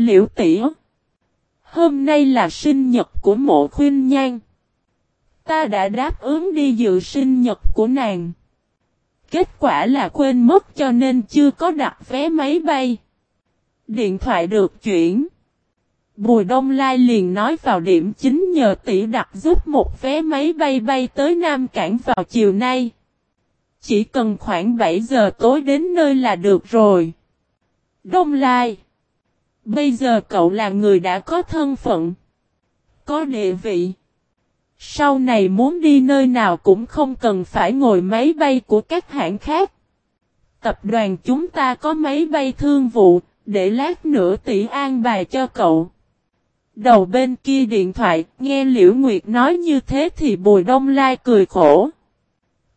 Liễu tỉa. Hôm nay là sinh nhật của mộ khuyên nhan. Ta đã đáp ứng đi dự sinh nhật của nàng. Kết quả là quên mất cho nên chưa có đặt vé máy bay. Điện thoại được chuyển. Bùi Đông Lai liền nói vào điểm chính nhờ tỷ đặt giúp một vé máy bay bay tới Nam Cảng vào chiều nay. Chỉ cần khoảng 7 giờ tối đến nơi là được rồi. Đông Lai. Bây giờ cậu là người đã có thân phận. Có địa vị. Sau này muốn đi nơi nào cũng không cần phải ngồi máy bay của các hãng khác. Tập đoàn chúng ta có máy bay thương vụ, để lát nữa tỷ an bài cho cậu. Đầu bên kia điện thoại, nghe Liễu Nguyệt nói như thế thì Bùi Đông Lai cười khổ.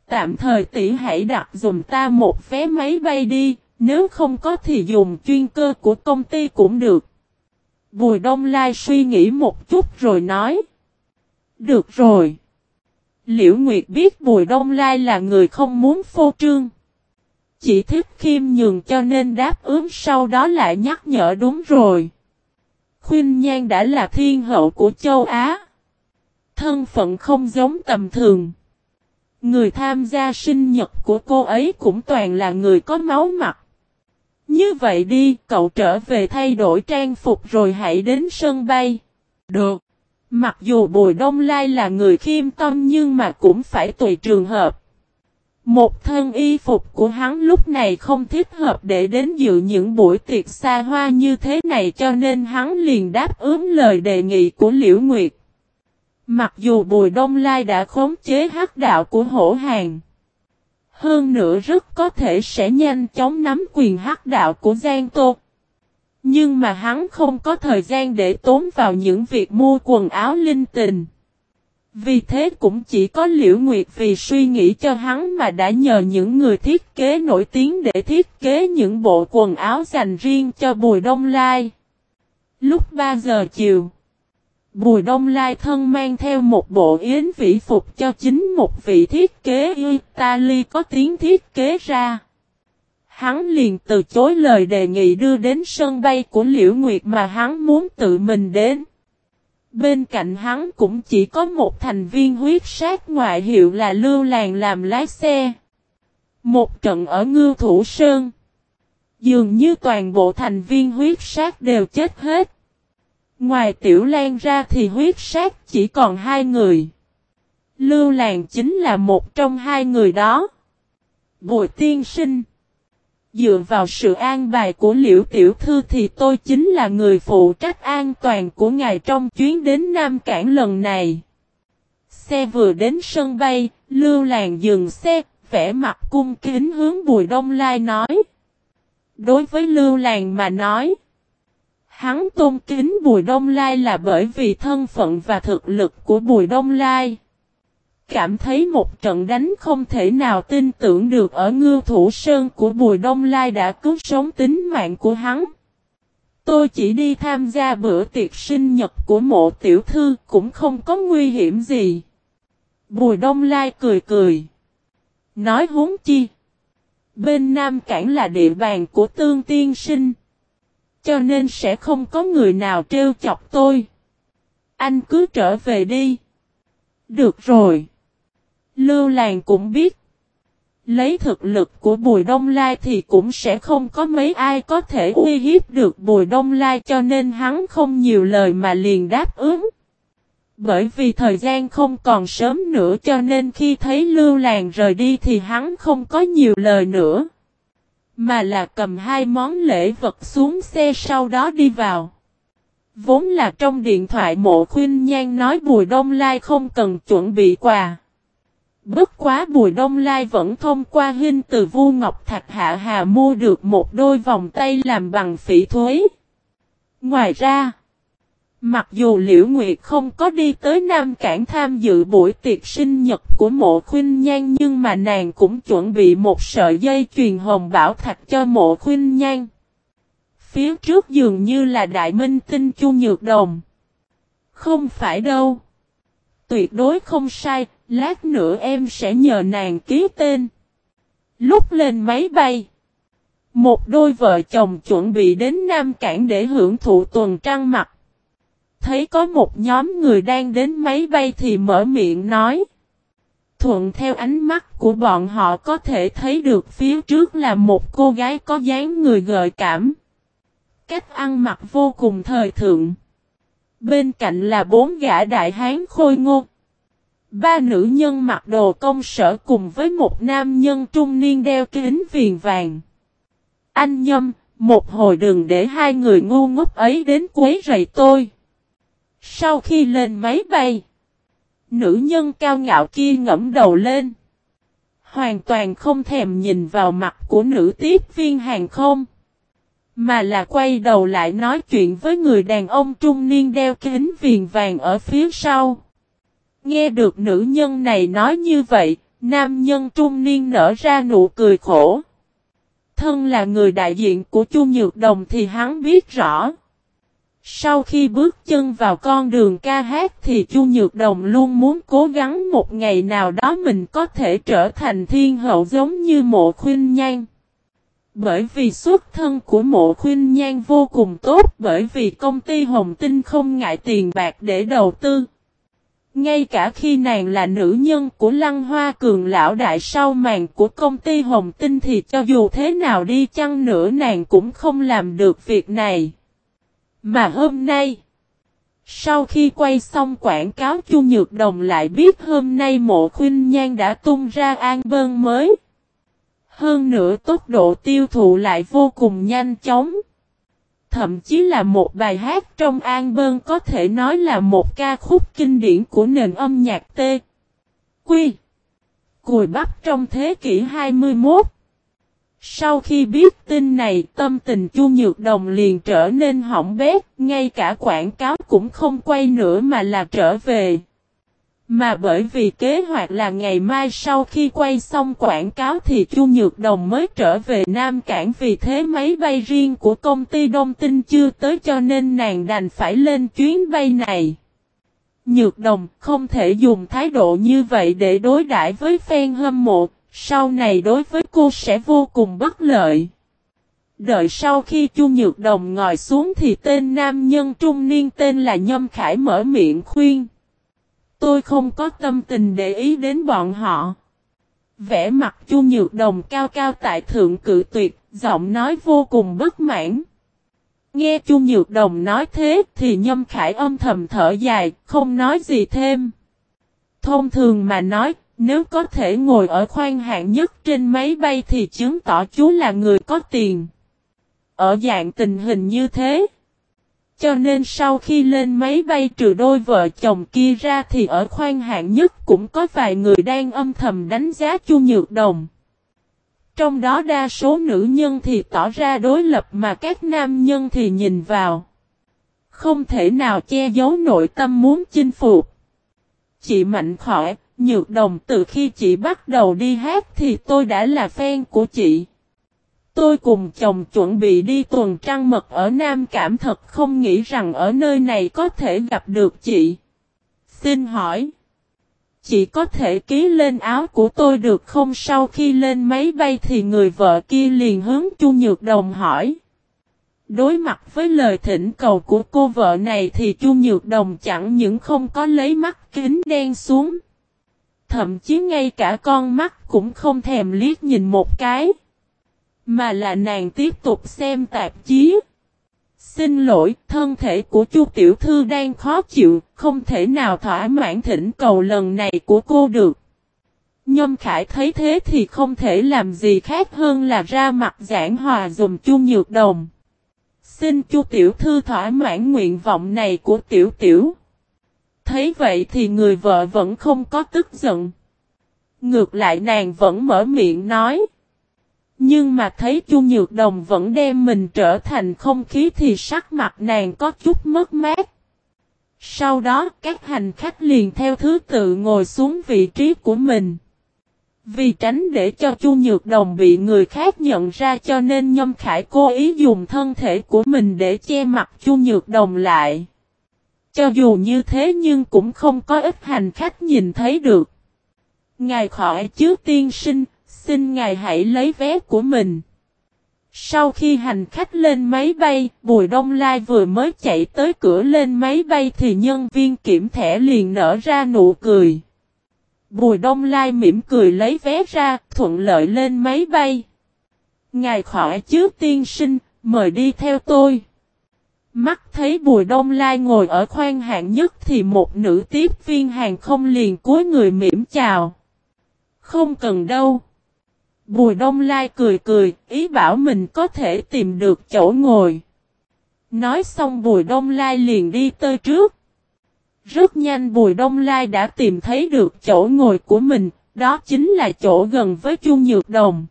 Tạm thời tỷ hãy đặt dùm ta một vé máy bay đi, nếu không có thì dùng chuyên cơ của công ty cũng được. Bùi Đông Lai suy nghĩ một chút rồi nói. Được rồi. Liễu Nguyệt biết Bùi Đông Lai là người không muốn phô trương. Chỉ thích khiêm nhường cho nên đáp ứng sau đó lại nhắc nhở đúng rồi. Khuyên Nhan đã là thiên hậu của châu Á. Thân phận không giống tầm thường. Người tham gia sinh nhật của cô ấy cũng toàn là người có máu mặt. Như vậy đi, cậu trở về thay đổi trang phục rồi hãy đến sân bay. Được. Mặc dù Bùi Đông Lai là người khiêm tâm nhưng mà cũng phải tùy trường hợp. Một thân y phục của hắn lúc này không thích hợp để đến dự những buổi tiệc xa hoa như thế này cho nên hắn liền đáp ứng lời đề nghị của Liễu Nguyệt. Mặc dù Bùi Đông Lai đã khống chế hắc đạo của hổ hàng. Hơn nữa rất có thể sẽ nhanh chóng nắm quyền hắc đạo của Giang Tô. Nhưng mà hắn không có thời gian để tốn vào những việc mua quần áo linh tình. Vì thế cũng chỉ có Liễu Nguyệt vì suy nghĩ cho hắn mà đã nhờ những người thiết kế nổi tiếng để thiết kế những bộ quần áo dành riêng cho Bùi Đông Lai. Lúc 3 giờ chiều, Bùi Đông Lai thân mang theo một bộ yến vĩ phục cho chính một vị thiết kế Italy có tiếng thiết kế ra. Hắn liền từ chối lời đề nghị đưa đến sân bay của Liễu Nguyệt mà hắn muốn tự mình đến. Bên cạnh hắn cũng chỉ có một thành viên huyết sát ngoại hiệu là Lưu Làng làm lái xe. Một trận ở Ngưu Thủ Sơn. Dường như toàn bộ thành viên huyết sát đều chết hết. Ngoài Tiểu Lan ra thì huyết sát chỉ còn hai người. Lưu Làng chính là một trong hai người đó. Bùi tiên sinh. Dựa vào sự an bài của liễu tiểu thư thì tôi chính là người phụ trách an toàn của ngài trong chuyến đến Nam Cảng lần này. Xe vừa đến sân bay, lưu làng dừng xe, vẽ mặt cung kính hướng Bùi Đông Lai nói. Đối với lưu làng mà nói, hắn tôn kính Bùi Đông Lai là bởi vì thân phận và thực lực của Bùi Đông Lai cảm thấy một trận đánh không thể nào tin tưởng được ở ngư thủ sơn của Bùi Đông Lai đã cứu sống tính mạng của hắn. Tôi chỉ đi tham gia bữa tiệc sinh nhật của mộ tiểu thư cũng không có nguy hiểm gì. Bùi Đông Lai cười cười. Nói huống chi. Bên Nam Cảng là địa bàn của tương tiên sinh. Cho nên sẽ không có người nào trêu chọc tôi. Anh cứ trở về đi. Được rồi. Lưu Làng cũng biết. Lấy thực lực của Bùi Đông Lai thì cũng sẽ không có mấy ai có thể uy hiếp được Bùi Đông Lai cho nên hắn không nhiều lời mà liền đáp ứng. Bởi vì thời gian không còn sớm nữa cho nên khi thấy Lưu Làng rời đi thì hắn không có nhiều lời nữa. Mà là cầm hai món lễ vật xuống xe sau đó đi vào. Vốn là trong điện thoại mộ khuyên nhan nói Bùi Đông Lai không cần chuẩn bị quà. Bất quá Bùi Đông Lai vẫn thông qua hình từ Vu Ngọc Thạch Hạ Hà mua được một đôi vòng tay làm bằng phỉ thuế. Ngoài ra, mặc dù Liễu Nguyệt không có đi tới Nam Cảng tham dự buổi tiệc sinh nhật của mộ khuyên nhan nhưng mà nàng cũng chuẩn bị một sợi dây truyền hồng bảo thạch cho mộ khuyên nhan. Phía trước dường như là đại minh tinh chu nhược đồng. Không phải đâu. Tuyệt đối không sai, Lát nữa em sẽ nhờ nàng ký tên. Lúc lên máy bay. Một đôi vợ chồng chuẩn bị đến Nam Cảng để hưởng thụ tuần trăng mặt. Thấy có một nhóm người đang đến máy bay thì mở miệng nói. Thuận theo ánh mắt của bọn họ có thể thấy được phía trước là một cô gái có dáng người gợi cảm. Cách ăn mặc vô cùng thời thượng. Bên cạnh là bốn gã đại hán khôi ngô. Ba nữ nhân mặc đồ công sở cùng với một nam nhân trung niên đeo kính viền vàng. Anh nhâm, một hồi đừng để hai người ngu ngốc ấy đến quấy rầy tôi. Sau khi lên máy bay, nữ nhân cao ngạo kia ngẫm đầu lên. Hoàn toàn không thèm nhìn vào mặt của nữ tiếp viên hàng không. Mà là quay đầu lại nói chuyện với người đàn ông trung niên đeo kính viền vàng ở phía sau. Nghe được nữ nhân này nói như vậy, nam nhân trung niên nở ra nụ cười khổ. Thân là người đại diện của Chu Nhược Đồng thì hắn biết rõ. Sau khi bước chân vào con đường ca hát thì Chu Nhược Đồng luôn muốn cố gắng một ngày nào đó mình có thể trở thành thiên hậu giống như mộ khuyên nhan. Bởi vì xuất thân của mộ khuyên nhan vô cùng tốt, bởi vì công ty Hồng Tinh không ngại tiền bạc để đầu tư. Ngay cả khi nàng là nữ nhân của Lăng Hoa Cường lão đại sau màn của công ty Hồng Tinh thì cho dù thế nào đi chăng nữa nàng cũng không làm được việc này. Mà hôm nay, sau khi quay xong quảng cáo Chu Nhược Đồng lại biết hôm nay mộ khuyên nhan đã tung ra an bơn mới. Hơn nữa tốc độ tiêu thụ lại vô cùng nhanh chóng. Thậm chí là một bài hát trong an bơn có thể nói là một ca khúc kinh điển của nền âm nhạc T. Quy. Cùi bắp trong thế kỷ 21. Sau khi biết tin này tâm tình Chu Nhược Đồng liền trở nên hỏng bét, ngay cả quảng cáo cũng không quay nữa mà là trở về. Mà bởi vì kế hoạch là ngày mai sau khi quay xong quảng cáo thì Chu Nhược Đồng mới trở về Nam Cảng vì thế máy bay riêng của công ty Đông Tinh chưa tới cho nên nàng đành phải lên chuyến bay này. Nhược Đồng không thể dùng thái độ như vậy để đối đãi với fan hâm mộ, sau này đối với cô sẽ vô cùng bất lợi. Đợi sau khi Chu Nhược Đồng ngồi xuống thì tên nam nhân trung niên tên là Nhâm Khải mở miệng khuyên. Tôi không có tâm tình để ý đến bọn họ. Vẽ mặt Chu Nhược Đồng cao cao tại thượng cự tuyệt, giọng nói vô cùng bất mãn. Nghe Chu Nhược Đồng nói thế thì Nhâm Khải âm thầm thở dài, không nói gì thêm. Thông thường mà nói, nếu có thể ngồi ở khoang hạng nhất trên máy bay thì chứng tỏ chú là người có tiền. Ở dạng tình hình như thế. Cho nên sau khi lên máy bay trừ đôi vợ chồng kia ra thì ở khoang hạng nhất cũng có vài người đang âm thầm đánh giá Chu Nhược Đồng. Trong đó đa số nữ nhân thì tỏ ra đối lập mà các nam nhân thì nhìn vào. Không thể nào che giấu nội tâm muốn chinh phục. Chị Mạnh khỏe. Nhược Đồng từ khi chị bắt đầu đi hát thì tôi đã là fan của chị. Tôi cùng chồng chuẩn bị đi tuần trăng mật ở Nam Cảm thật không nghĩ rằng ở nơi này có thể gặp được chị. Xin hỏi. Chị có thể ký lên áo của tôi được không sau khi lên máy bay thì người vợ kia liền hướng Chu Nhược Đồng hỏi. Đối mặt với lời thỉnh cầu của cô vợ này thì Chu Nhược Đồng chẳng những không có lấy mắt kính đen xuống. Thậm chí ngay cả con mắt cũng không thèm liếc nhìn một cái. Mà là nàng tiếp tục xem tạp chí. Xin lỗi, thân thể của Chu tiểu thư đang khó chịu, không thể nào thỏa mãn thỉnh cầu lần này của cô được. Nhâm Khải thấy thế thì không thể làm gì khác hơn là ra mặt giảng hòa dùm Chu Nhược Đồng. Xin Chu tiểu thư thỏa mãn nguyện vọng này của tiểu tiểu. Thấy vậy thì người vợ vẫn không có tức giận. Ngược lại nàng vẫn mở miệng nói. Nhưng mà thấy Chu Nhược Đồng vẫn đem mình trở thành không khí thì sắc mặt nàng có chút mất mát. Sau đó, các hành khách liền theo thứ tự ngồi xuống vị trí của mình. Vì tránh để cho Chu Nhược Đồng bị người khác nhận ra cho nên Nhâm Khải cố ý dùng thân thể của mình để che mặt Chu Nhược Đồng lại. Cho dù như thế nhưng cũng không có ít hành khách nhìn thấy được. Ngài khỏi chứ tiên sinh, xin ngài hãy lấy vé của mình. Sau khi hành khách lên máy bay, Bùi Đông Lai vừa mới chạy tới cửa lên máy bay thì nhân viên kiểm thẻ liền nở ra nụ cười. Bùi Đông Lai mỉm cười lấy vé ra, thuận lợi lên máy bay. Ngài khỏi trước tiên sinh, mời đi theo tôi. Mắt thấy Bùi Đông Lai ngồi ở khoang hạng nhất thì một nữ tiếp viên hàng không liền cúi người mỉm chào. Không cần đâu. Bùi Đông Lai cười cười, ý bảo mình có thể tìm được chỗ ngồi. Nói xong Bùi Đông Lai liền đi tới trước. Rất nhanh Bùi Đông Lai đã tìm thấy được chỗ ngồi của mình, đó chính là chỗ gần với Chu Nhược Đồng.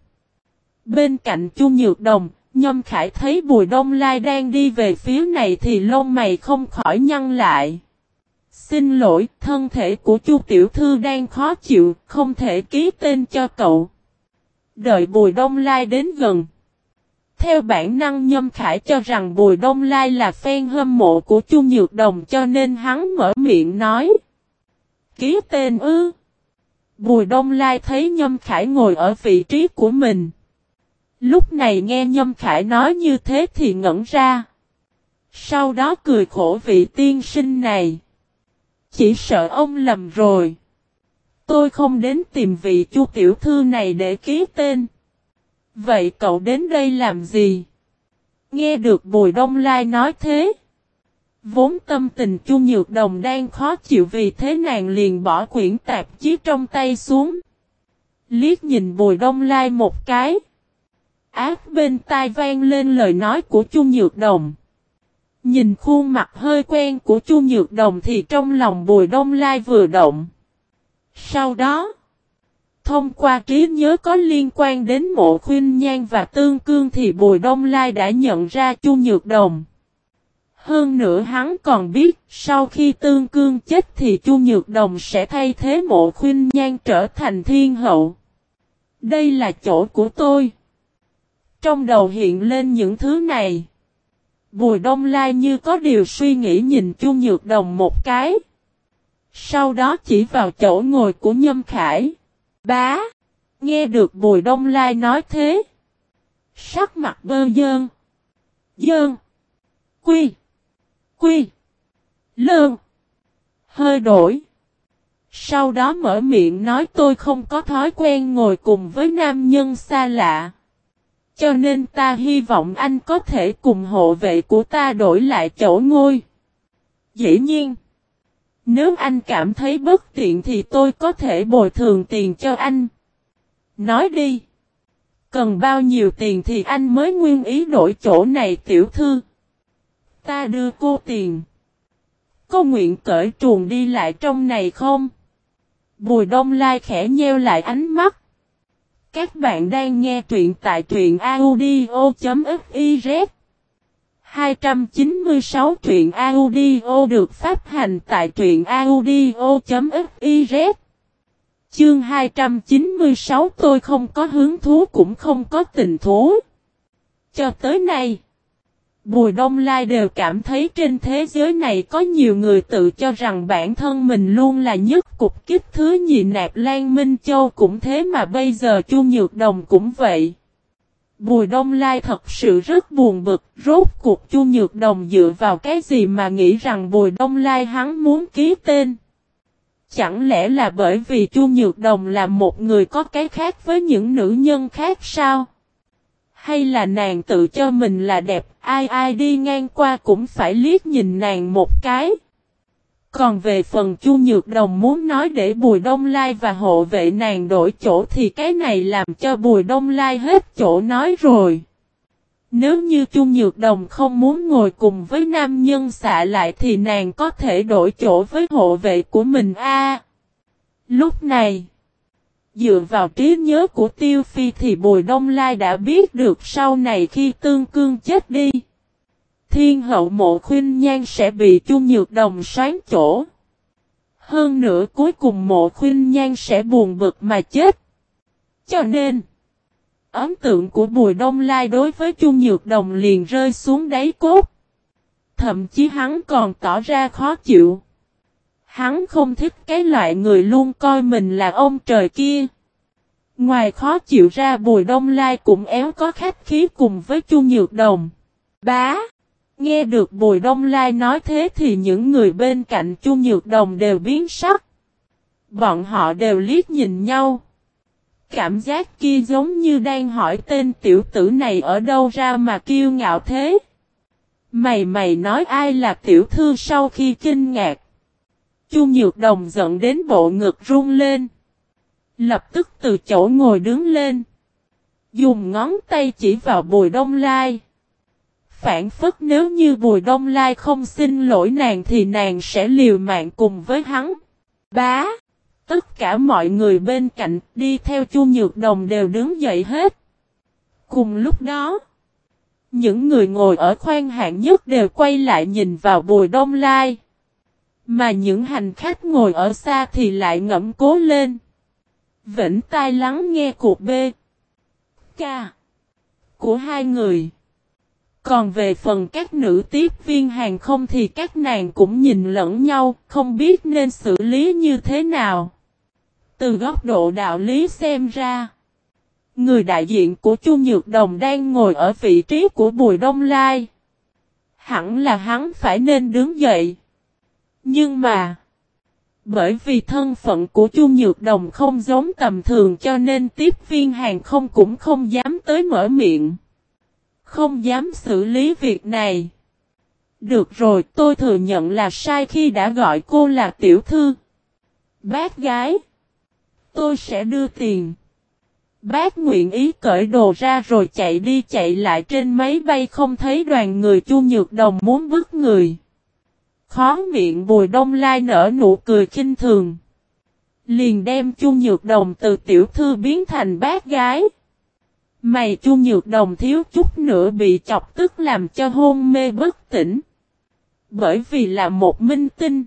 Bên cạnh Chu Nhược Đồng, Nhâm Khải thấy Bùi Đông Lai đang đi về phía này thì lông mày không khỏi nhăn lại. Xin lỗi, thân thể của Chu Tiểu Thư đang khó chịu, không thể ký tên cho cậu. Đợi Bùi Đông Lai đến gần. Theo bản năng Nhâm Khải cho rằng Bùi Đông Lai là fan hâm mộ của Chu Nhược Đồng cho nên hắn mở miệng nói. Ký tên ư. Bùi Đông Lai thấy Nhâm Khải ngồi ở vị trí của mình. Lúc này nghe Nhâm Khải nói như thế thì ngẩn ra. Sau đó cười khổ vị tiên sinh này. Chỉ sợ ông lầm rồi. Tôi không đến tìm vị chu tiểu thư này để ký tên. Vậy cậu đến đây làm gì? Nghe được Bùi Đông Lai nói thế. Vốn tâm tình Chu Nhược Đồng đang khó chịu vì thế nàng liền bỏ quyển tạp chí trong tay xuống. Liếc nhìn Bùi Đông Lai một cái. Ác bên tai vang lên lời nói của Chu Nhược Đồng. Nhìn khuôn mặt hơi quen của Chu Nhược Đồng thì trong lòng Bùi Đông Lai vừa động. Sau đó, thông qua trí nhớ có liên quan đến mộ khuyên nhan và tương cương thì Bùi Đông Lai đã nhận ra Chu Nhược Đồng. Hơn nữa hắn còn biết sau khi tương cương chết thì Chu Nhược Đồng sẽ thay thế mộ khuyên nhan trở thành thiên hậu. Đây là chỗ của tôi. Trong đầu hiện lên những thứ này. Bùi Đông Lai như có điều suy nghĩ nhìn Chu Nhược Đồng một cái. Sau đó chỉ vào chỗ ngồi của Nhâm Khải. Bá! Nghe được Bùi Đông Lai nói thế. Sắc mặt bơ dơn. Dơn. Quy. Quy. Lơn. Hơi đổi. Sau đó mở miệng nói, tôi không có thói quen ngồi cùng với nam nhân xa lạ. Cho nên ta hy vọng anh có thể cùng hộ vệ của ta đổi lại chỗ ngôi. Dĩ nhiên. Nếu anh cảm thấy bất tiện thì tôi có thể bồi thường tiền cho anh. Nói đi. Cần bao nhiêu tiền thì anh mới nguyên ý đổi chỗ này tiểu thư. Ta đưa cô tiền. Có nguyện cởi truồng đi lại trong này không? Bùi đông lai khẽ nheo lại ánh mắt. Các bạn đang nghe truyện tại truyện audio.fiz 296 truyện audio được phát hành tại truyện audio.fiz Chương 296 tôi không có hứng thú cũng không có tình thú. Cho tới nay, Bùi Đông Lai đều cảm thấy trên thế giới này có nhiều người tự cho rằng bản thân mình luôn là nhất cục kích thứ nhị nạp Lan Minh Châu cũng thế mà bây giờ Chu Nhược Đồng cũng vậy. Bùi Đông Lai thật sự rất buồn bực, rốt cuộc Chu Nhược Đồng dựa vào cái gì mà nghĩ rằng Bùi Đông Lai hắn muốn ký tên. Chẳng lẽ là bởi vì Chu Nhược Đồng là một người có cái khác với những nữ nhân khác sao? Hay là nàng tự cho mình là đẹp, ai ai đi ngang qua cũng phải liếc nhìn nàng một cái? Còn về phần Chu Nhược Đồng muốn nói để Bùi Đông Lai và hộ vệ nàng đổi chỗ thì cái này làm cho Bùi Đông Lai hết chỗ nói rồi. Nếu như Chu Nhược Đồng không muốn ngồi cùng với nam nhân xạ lại thì nàng có thể đổi chỗ với hộ vệ của mình a. lúc này, dựa vào trí nhớ của Tiêu Phi thì Bùi Đông Lai đã biết được sau này khi Tương Cương chết đi thiên hậu mộ khuyên nhan sẽ bị chu nhược đồng sáng chỗ. Hơn nữa cuối cùng mộ khuyên nhan sẽ buồn bực mà chết. Cho nên, ấn tượng của Bùi Đông Lai đối với chu nhược đồng liền rơi xuống đáy cốt. Thậm chí hắn còn tỏ ra khó chịu. Hắn không thích cái loại người luôn coi mình là ông trời kia. Ngoài khó chịu ra, Bùi Đông Lai cũng éo có khách khí cùng với Chu Nhược Đồng. Bá! Nghe được Bùi Đông Lai nói thế thì những người bên cạnh Chu Nhược Đồng đều biến sắc. Bọn họ đều liếc nhìn nhau. Cảm giác kia giống như đang hỏi tên tiểu tử này ở đâu ra mà kiêu ngạo thế. Mày mày nói ai là tiểu thư sau khi kinh ngạc. Chu Nhược Đồng giận đến bộ ngực run lên. Lập tức từ chỗ ngồi đứng lên. Dùng ngón tay chỉ vào bùi đông lai. Phản phức nếu như bùi đông lai không xin lỗi nàng thì nàng sẽ liều mạng cùng với hắn. Bá. Tất cả mọi người bên cạnh đi theo chu nhược đồng đều đứng dậy hết. Cùng lúc đó. Những người ngồi ở khoang hạng nhất đều quay lại nhìn vào bùi đông lai. Mà những hành khách ngồi ở xa thì lại ngẫm cố lên. Vĩnh tai lắng nghe cuộc B. K. Của hai người. Còn về phần các nữ tiếp viên hàng không thì các nàng cũng nhìn lẫn nhau, không biết nên xử lý như thế nào. Từ góc độ đạo lý xem ra, người đại diện của Chu Nhược Đồng đang ngồi ở vị trí của Bùi Đông Lai. Hẳn là hắn phải nên đứng dậy. Nhưng mà, bởi vì thân phận của Chu Nhược Đồng không giống tầm thường cho nên tiếp viên hàng không cũng không dám tới mở miệng. Không dám xử lý việc này. Được rồi tôi thừa nhận là sai khi đã gọi cô là tiểu thư. Bác gái. Tôi sẽ đưa tiền. Bác nguyện ý cởi đồ ra rồi chạy đi chạy lại trên máy bay không thấy đoàn người Chu Nhược Đồng muốn bức người. Khó miệng bùi đông lai nở nụ cười khinh thường. Liền đem Chu Nhược Đồng từ tiểu thư biến thành bác gái. Mày Chu Nhược Đồng thiếu chút nữa bị chọc tức làm cho hôn mê bất tỉnh. Bởi vì là một minh tinh.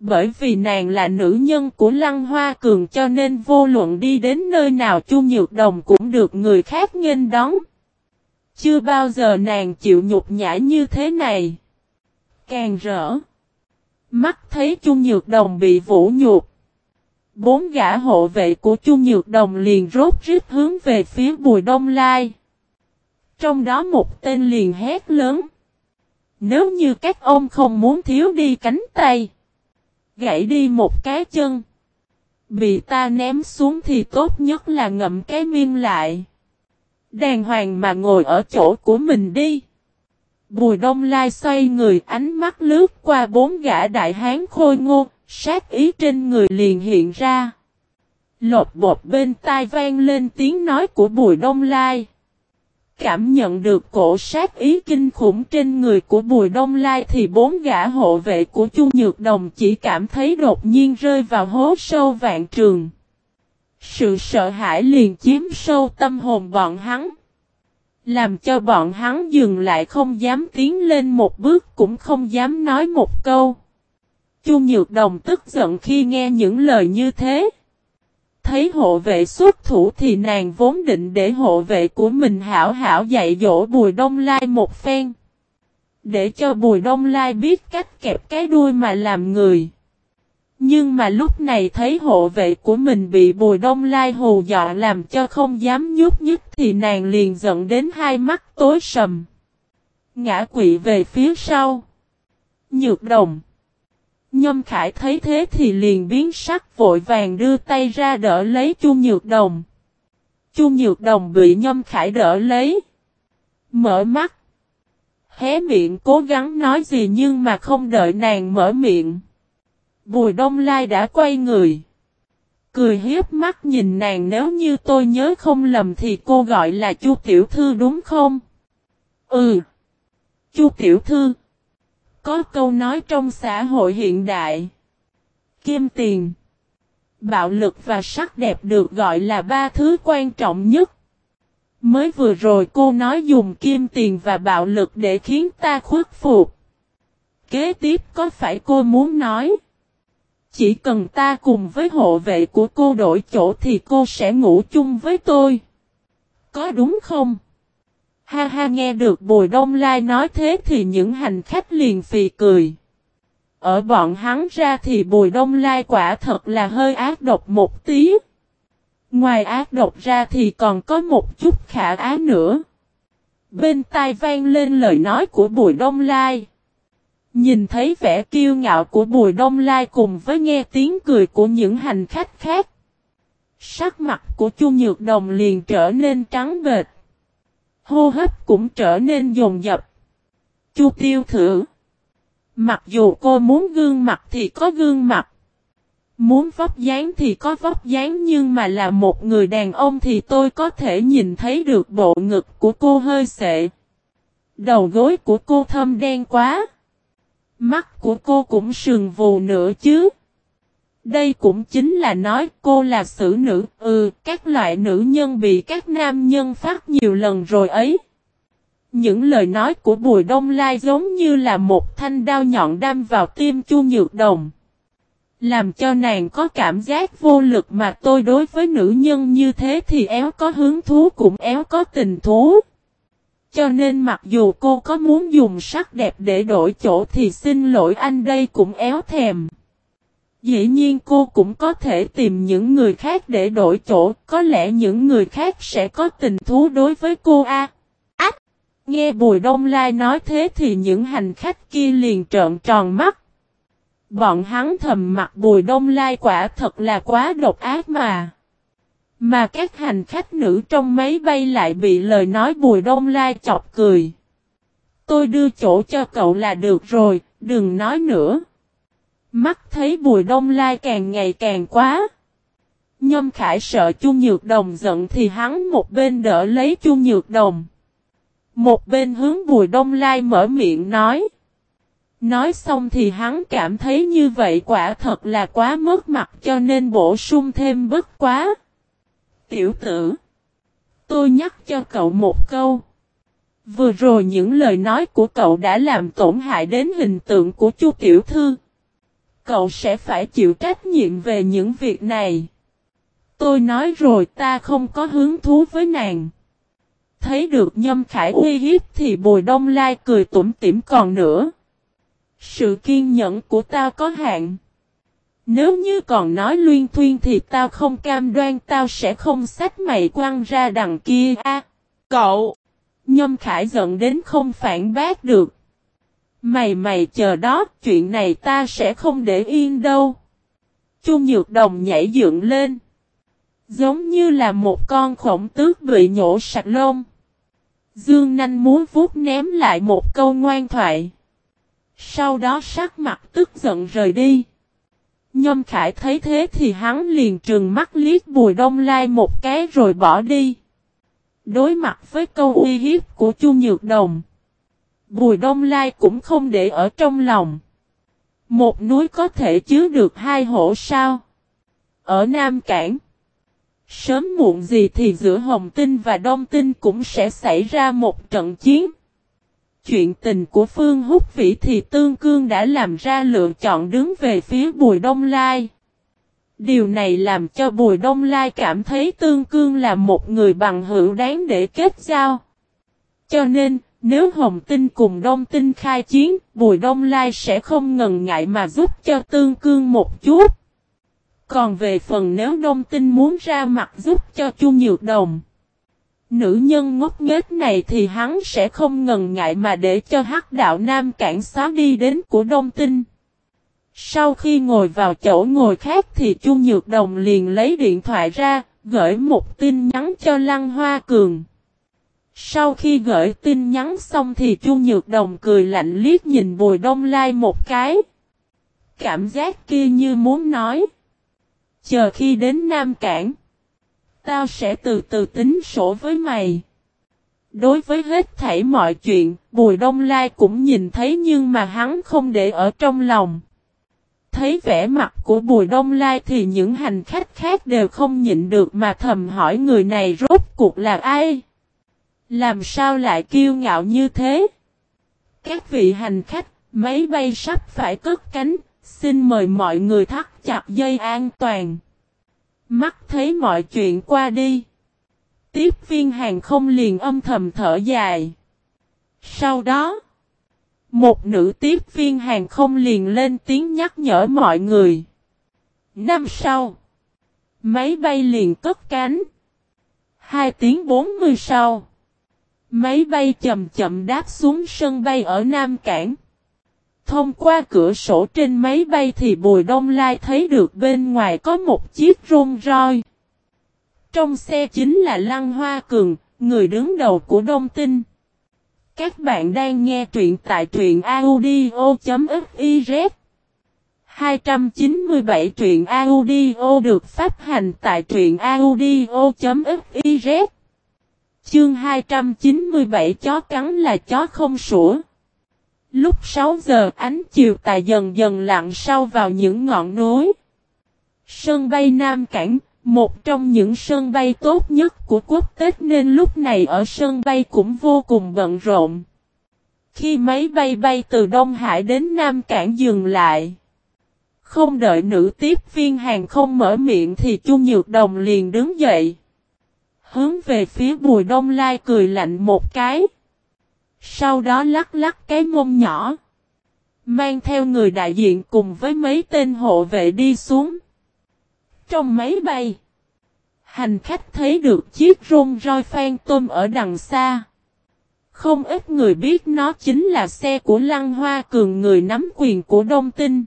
Bởi vì nàng là nữ nhân của Lăng Hoa Cường cho nên vô luận đi đến nơi nào Chu Nhược Đồng cũng được người khác nghênh đón. Chưa bao giờ nàng chịu nhục nhã như thế này càng rỡ. Mắt thấy Chu Nhược Đồng bị vũ nhục. Bốn gã hộ vệ của Chu Nhược Đồng liền rốt rít hướng về phía Bùi Đông Lai. Trong đó một tên liền hét lớn. Nếu như các ông không muốn thiếu đi cánh tay. Gãy đi một cái chân. Bị ta ném xuống thì tốt nhất là ngậm cái miên lại. Đàng hoàng mà ngồi ở chỗ của mình đi. Bùi đông lai xoay người ánh mắt lướt qua bốn gã đại hán khôi ngô, sát ý trên người liền hiện ra. Lột bột bên tai vang lên tiếng nói của bùi đông lai. Cảm nhận được cổ sát ý kinh khủng trên người của bùi đông lai thì bốn gã hộ vệ của Chu Nhược Đồng chỉ cảm thấy đột nhiên rơi vào hố sâu vạn trường. Sự sợ hãi liền chiếm sâu tâm hồn bọn hắn. Làm cho bọn hắn dừng lại không dám tiến lên một bước cũng không dám nói một câu. Chu Nhược Đồng tức giận khi nghe những lời như thế. Thấy hộ vệ xuất thủ thì nàng vốn định để hộ vệ của mình hảo hảo dạy dỗ Bùi Đông Lai một phen. Để cho Bùi Đông Lai biết cách kẹp cái đuôi mà làm người. Nhưng mà lúc này thấy hộ vệ của mình bị bùi đông lai hù dọa làm cho không dám nhúc nhích thì nàng liền giận đến hai mắt tối sầm. Ngã quỵ về phía sau. Nhược đồng. Nhâm khải thấy thế thì liền biến sắc vội vàng đưa tay ra đỡ lấy chu nhược đồng. Chu nhược đồng bị nhâm khải đỡ lấy. Mở mắt. Hé miệng cố gắng nói gì nhưng mà không đợi nàng mở miệng. Bùi Đông Lai đã quay người. Cười hiếp mắt nhìn nàng nếu như tôi nhớ không lầm thì cô gọi là Chu Tiểu Thư đúng không? Ừ. Chu Tiểu Thư. Có câu nói trong xã hội hiện đại. Kim tiền. Bạo lực và sắc đẹp được gọi là ba thứ quan trọng nhất. Mới vừa rồi cô nói dùng kim tiền và bạo lực để khiến ta khuất phục. Kế tiếp có phải cô muốn nói? Chỉ cần ta cùng với hộ vệ của cô đổi chỗ thì cô sẽ ngủ chung với tôi. Có đúng không? Ha ha, nghe được Bùi Đông Lai nói thế thì những hành khách liền phì cười. Ở bọn hắn ra thì Bùi Đông Lai quả thật là hơi ác độc một tí. Ngoài ác độc ra thì còn có một chút khả á nữa. Bên tai vang lên lời nói của Bùi Đông Lai. Nhìn thấy vẻ kiêu ngạo của Bùi Đông Lai cùng với nghe tiếng cười của những hành khách khác. Sắc mặt của Chu Nhược Đồng liền trở nên trắng bệch. Hô hấp cũng trở nên dồn dập. Chu Tiêu thử. Mặc dù cô muốn gương mặt thì có gương mặt. Muốn vóc dáng thì có vóc dáng, nhưng mà là một người đàn ông thì tôi có thể nhìn thấy được bộ ngực của cô hơi sệ. Đầu gối của cô thâm đen quá. Mắt của cô cũng sườn vù nữa chứ. Đây cũng chính là nói cô là xử nữ, ừ, các loại nữ nhân bị các nam nhân phát nhiều lần rồi ấy. Những lời nói của Bùi Đông Lai giống như là một thanh đao nhọn đâm vào tim Chu Nhược Đồng. Làm cho nàng có cảm giác vô lực mà tôi đối với nữ nhân như thế thì éo có hứng thú cũng éo có tình thú. Cho nên mặc dù cô có muốn dùng sắc đẹp để đổi chỗ thì xin lỗi anh đây cũng éo thèm. Dĩ nhiên cô cũng có thể tìm những người khác để đổi chỗ, có lẽ những người khác sẽ có tình thú đối với cô a. Ách! Nghe Bùi Đông Lai nói thế thì những hành khách kia liền trợn tròn mắt. Bọn hắn thầm mặt Bùi Đông Lai quả thật là quá độc ác mà. Mà các hành khách nữ trong máy bay lại bị lời nói Bùi Đông Lai chọc cười. Tôi đưa chỗ cho cậu là được rồi, đừng nói nữa. Mắt thấy Bùi Đông Lai càng ngày càng quá. Nhâm Khải sợ Chu Nhược Đồng giận thì hắn một bên đỡ lấy Chu Nhược Đồng. Một bên hướng Bùi Đông Lai mở miệng nói. Nói xong thì hắn cảm thấy như vậy quả thật là quá mất mặt cho nên bổ sung thêm bất quá. Tiểu tử. Tôi nhắc cho cậu một câu. Vừa rồi những lời nói của cậu đã làm tổn hại đến hình tượng của chu tiểu thư. Cậu sẽ phải chịu trách nhiệm về những việc này. Tôi nói rồi ta không có hứng thú với nàng. Thấy được nhâm khải uy hiếp thì bùi đông lai cười tủm tỉm còn nữa. Sự kiên nhẫn của ta có hạn. Nếu như còn nói luyên thuyên thì tao không cam đoan tao sẽ không sách mày quăng ra đằng kia a. cậu! Nhâm Khải giận đến không phản bác được. Mày mày chờ đó, chuyện này ta sẽ không để yên đâu. Chu Nhược Đồng nhảy dựng lên. Giống như là một con khổng tước bị nhổ sạch lông. Dương Nanh muốn vuốt ném lại một câu ngoan thoại. Sau đó sắc mặt tức giận rời đi. Nhâm Khải thấy thế thì hắn liền trừng mắt liếc Bùi Đông Lai một cái rồi bỏ đi. Đối mặt với câu uy hiếp của Chu Nhược Đồng. Bùi Đông Lai cũng không để ở trong lòng. Một núi có thể chứa được hai hổ sao? Ở Nam Cảng. Sớm muộn gì thì giữa Hồng Tinh và Đông Tinh cũng sẽ xảy ra một trận chiến chuyện tình của Phương Húc Vĩ thì Tương Cương đã làm ra lựa chọn đứng về phía Bùi Đông Lai. Điều này làm cho Bùi Đông Lai cảm thấy Tương Cương là một người bằng hữu đáng để kết giao. Cho nên, nếu Hồng Tinh cùng Đông Tinh khai chiến, Bùi Đông Lai sẽ không ngần ngại mà giúp cho Tương Cương một chút. Còn về phần nếu Đông Tinh muốn ra mặt giúp cho Chu Nhược Đồng, Nữ nhân ngốc nghếch này thì hắn sẽ không ngần ngại mà để cho hắc đạo Nam cản xóa đi đến của Đông Tinh. Sau khi ngồi vào chỗ ngồi khác thì Chu Nhược Đồng liền lấy điện thoại ra, gửi một tin nhắn cho Lăng Hoa Cường. Sau khi gửi tin nhắn xong thì Chu Nhược Đồng cười lạnh liếc nhìn Bùi Đông Lai một cái. Cảm giác kia như muốn nói. Chờ khi đến Nam Cảng. Tao sẽ từ từ tính sổ với mày. Đối với hết thảy mọi chuyện, Bùi Đông Lai cũng nhìn thấy nhưng mà hắn không để ở trong lòng. Thấy vẻ mặt của Bùi Đông Lai thì những hành khách khác đều không nhịn được mà thầm hỏi người này rốt cuộc là ai? Làm sao lại kiêu ngạo như thế? Các vị hành khách, máy bay sắp phải cất cánh, xin mời mọi người thắt chặt dây an toàn. Mắt thấy mọi chuyện qua đi. Tiếp viên hàng không liền âm thầm thở dài. Sau đó, một nữ tiếp viên hàng không liền lên tiếng nhắc nhở mọi người. Năm sau, Máy bay liền cất cánh. Hai tiếng 40 sau. Máy bay chậm chậm đáp xuống sân bay ở Nam Cảng. Thông qua cửa sổ trên máy bay thì Bùi Đông Lai thấy được bên ngoài có một chiếc rôn roi. Trong xe chính là Lăng Hoa Cường, người đứng đầu của Đông Tinh. Các bạn đang nghe truyện tại truyện audio.fiz 297 truyện audio được phát hành tại truyện audio.fiz Chương 297 chó cắn là chó không sủa. Lúc 6 giờ ánh chiều tà dần dần lặn sâu vào những ngọn núi. Sân bay Nam Cảng, một trong những sân bay tốt nhất của quốc tế nên lúc này ở sân bay cũng vô cùng bận rộn. Khi máy bay bay từ Đông Hải đến Nam Cảng dừng lại. Không đợi nữ tiếp viên hàng không mở miệng thì Chu Nhược Đồng liền đứng dậy. Hướng về phía Bùi Đông Lai cười lạnh một cái. Sau đó lắc lắc cái mông nhỏ. Mang theo người đại diện cùng với mấy tên hộ vệ đi xuống. Trong máy bay. Hành khách thấy được chiếc rôn roi phan tôm ở đằng xa. Không ít người biết nó chính là xe của Lăng Hoa Cường người nắm quyền của Đông Tinh.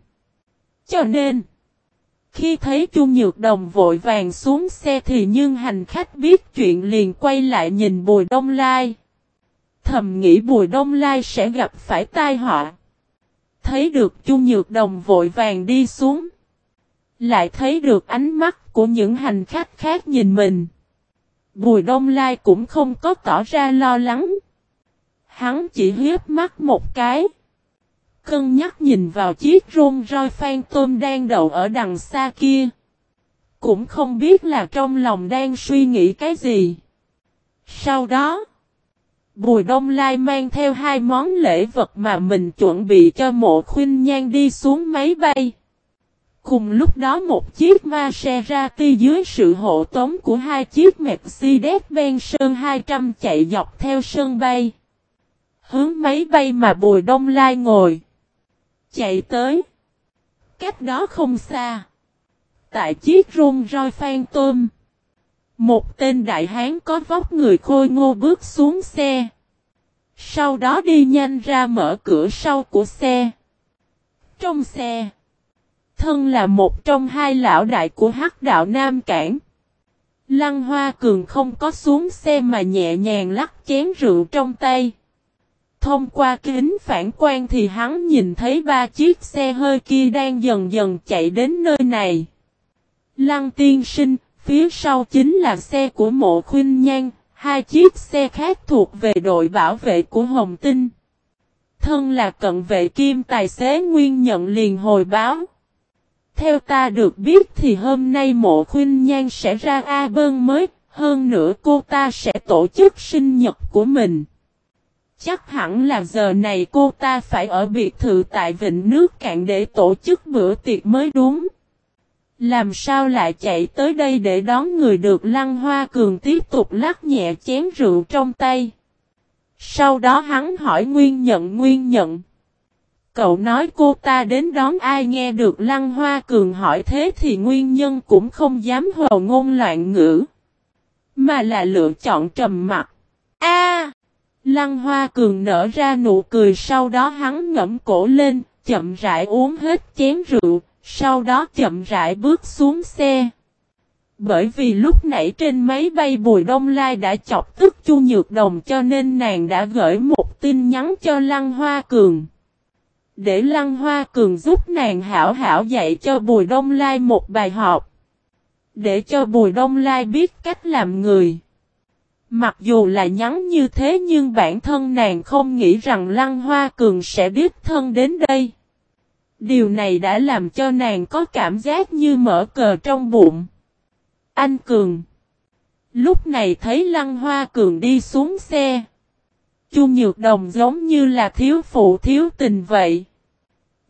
Cho nên, khi thấy Chu Nhược Đồng vội vàng xuống xe thì nhưng hành khách biết chuyện liền quay lại nhìn Bùi Đông Lai. Thầm nghĩ Bùi Đông Lai sẽ gặp phải tai họa. Thấy được Chu Nhược Đồng vội vàng đi xuống. Lại thấy được ánh mắt của những hành khách khác nhìn mình. Bùi Đông Lai cũng không có tỏ ra lo lắng. Hắn chỉ hiếp mắt một cái. Cân nhắc nhìn vào chiếc rôn roi phan tôm đang đậu ở đằng xa kia. Cũng không biết là trong lòng đang suy nghĩ cái gì. Sau đó, Bùi Đông Lai mang theo hai món lễ vật mà mình chuẩn bị cho mộ khuyên nhan đi xuống máy bay. Cùng lúc đó một chiếc Maserati dưới sự hộ tống của hai chiếc Mercedes-Benz Sơn 200 chạy dọc theo sân bay. Hướng máy bay mà Bùi Đông Lai ngồi. Chạy tới. Cách đó không xa. Tại chiếc rung roi phan tôm. Một tên đại hán có vóc người khôi ngô bước xuống xe. Sau đó đi nhanh ra mở cửa sau của xe. Trong xe. Thân là một trong hai lão đại của hắc đạo Nam Cảng. Lăng Hoa Cường không có xuống xe mà nhẹ nhàng lắc chén rượu trong tay. Thông qua kính phản quang thì hắn nhìn thấy ba chiếc xe hơi kia đang dần dần chạy đến nơi này. Lăng tiên sinh, phía sau chính là xe của mộ khuyên nhan, hai chiếc xe khác thuộc về đội bảo vệ của Hồng Tinh. Thân là cận vệ kim tài xế nguyên nhận liền hồi báo. Theo ta được biết thì hôm nay mộ khuyên nhan sẽ ra A bơn mới, hơn nữa cô ta sẽ tổ chức sinh nhật của mình. Chắc hẳn là giờ này cô ta phải ở biệt thự tại Vịnh Nước Cạn để tổ chức bữa tiệc mới đúng. Làm sao lại chạy tới đây để đón người được Lăng Hoa Cường tiếp tục lắc nhẹ chén rượu trong tay. Sau đó hắn hỏi Nguyên Nhận Nguyên Nhận. Cậu nói cô ta đến đón ai nghe được Lăng Hoa Cường hỏi thế thì nguyên nhân cũng không dám hồ ngôn loạn ngữ. Mà là lựa chọn trầm mặt. A Lăng Hoa Cường nở ra nụ cười sau đó hắn ngẫm cổ lên, chậm rãi uống hết chén rượu, sau đó chậm rãi bước xuống xe. Bởi vì lúc nãy trên máy bay Bùi Đông Lai đã chọc tức Chu Nhược Đồng cho nên nàng đã gửi một tin nhắn cho Lăng Hoa Cường. Để Lăng Hoa Cường giúp nàng hảo hảo dạy cho Bùi Đông Lai một bài học. Để cho Bùi Đông Lai biết cách làm người. Mặc dù là nhắn như thế nhưng bản thân nàng không nghĩ rằng Lăng Hoa Cường sẽ đích thân đến đây. Điều này đã làm cho nàng có cảm giác như mở cờ trong bụng. Anh Cường. Lúc này thấy Lăng Hoa Cường đi xuống xe. Chu Nhược Đồng giống như là thiếu phụ thiếu tình vậy.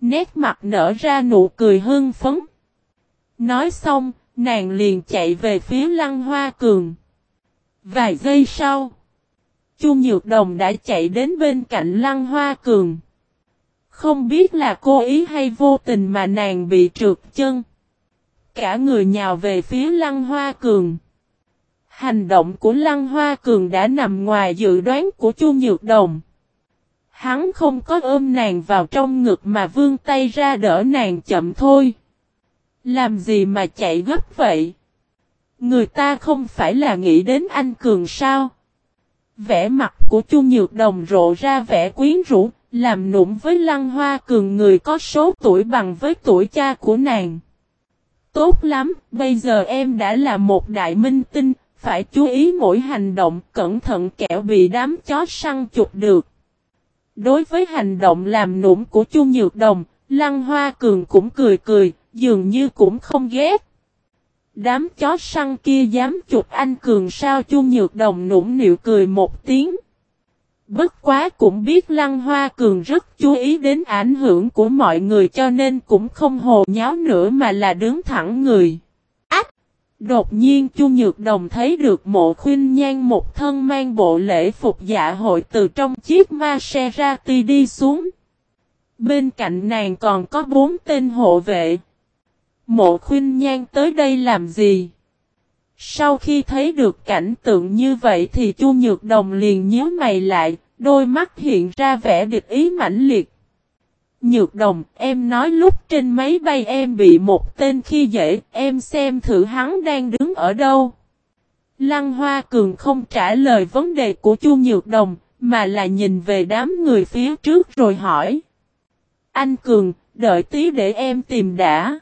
Nét mặt nở ra nụ cười hưng phấn. Nói xong, nàng liền chạy về phía Lăng Hoa Cường. Vài giây sau, Chu Nhược Đồng đã chạy đến bên cạnh Lăng Hoa Cường. Không biết là cố ý hay vô tình mà nàng bị trượt chân. cả người nhào về phía Lăng Hoa Cường. Hành động của Lăng Hoa Cường đã nằm ngoài dự đoán của Chu Nhược Đồng. Hắn không có ôm nàng vào trong ngực mà vươn tay ra đỡ nàng chậm thôi. Làm gì mà chạy gấp vậy? Người ta không phải là nghĩ đến anh Cường sao? Vẻ mặt của Chu Nhược Đồng rộ ra vẻ quyến rũ, làm nụng với Lăng Hoa Cường người có số tuổi bằng với tuổi cha của nàng. Tốt lắm, bây giờ em đã là một đại minh tinh, phải chú ý mỗi hành động, cẩn thận kẻo bị đám chó săn chụp được. Đối với hành động làm nũng của Chu Nhược Đồng, Lăng Hoa Cường cũng cười cười, dường như cũng không ghét. Đám chó săn kia dám chụp anh Cường sao Chu Nhược Đồng nũng nịu cười một tiếng. Bất quá cũng biết Lăng Hoa Cường rất chú ý đến ảnh hưởng của mọi người cho nên cũng không hồ nháo nữa mà là đứng thẳng người. Ách! Đột nhiên Chu Nhược Đồng thấy được mộ khuyên nhan một thân mang bộ lễ phục dạ hội từ trong chiếc ma xe ra ti đi xuống. Bên cạnh nàng còn có bốn tên hộ vệ. Mộ khuyên nhan tới đây làm gì? Sau khi thấy được cảnh tượng như vậy thì Chu Nhược Đồng liền nhớ mày lại, đôi mắt hiện ra vẻ địch ý mãnh liệt. Nhược Đồng, em nói lúc trên máy bay em bị một tên khi dễ, em xem thử hắn đang đứng ở đâu. Lăng Hoa Cường không trả lời vấn đề của Chu Nhược Đồng, mà là nhìn về đám người phía trước rồi hỏi. Anh Cường, đợi tí để em tìm đã.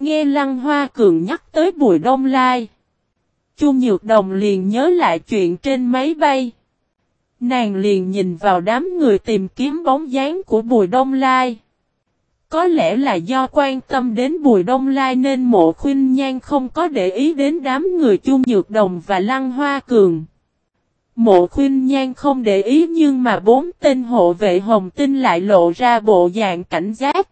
Nghe Lăng Hoa Cường nhắc tới Bùi Đông Lai. Chu Nhược Đồng liền nhớ lại chuyện trên máy bay. Nàng liền nhìn vào đám người tìm kiếm bóng dáng của Bùi Đông Lai. Có lẽ là do quan tâm đến Bùi Đông Lai nên mộ khuyên nhan không có để ý đến đám người Chu Nhược Đồng và Lăng Hoa Cường. Mộ khuyên nhan không để ý nhưng mà bốn tên hộ vệ hồng tinh lại lộ ra bộ dạng cảnh giác.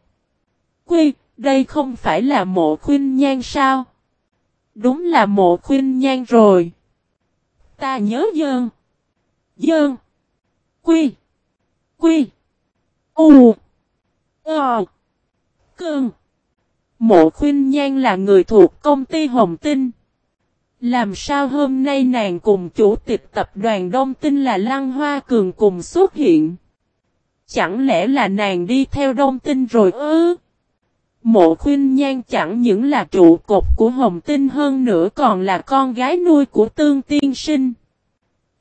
Quy, đây không phải là mộ khuyên nhan sao? Đúng là mộ khuyên nhan rồi. Ta nhớ dơn. Dơn. Quy. Quy. U. Ờ. Cơn. Mộ khuyên nhan là người thuộc công ty Hồng Tinh. Làm sao hôm nay nàng cùng chủ tịch tập đoàn Đông Tinh là Lăng Hoa Cường cùng xuất hiện? Chẳng lẽ là nàng đi theo Đông Tinh rồi ư? Mộ khuyên nhan chẳng những là trụ cột của Hồng Tinh hơn nữa còn là con gái nuôi của Tương Tiên Sinh.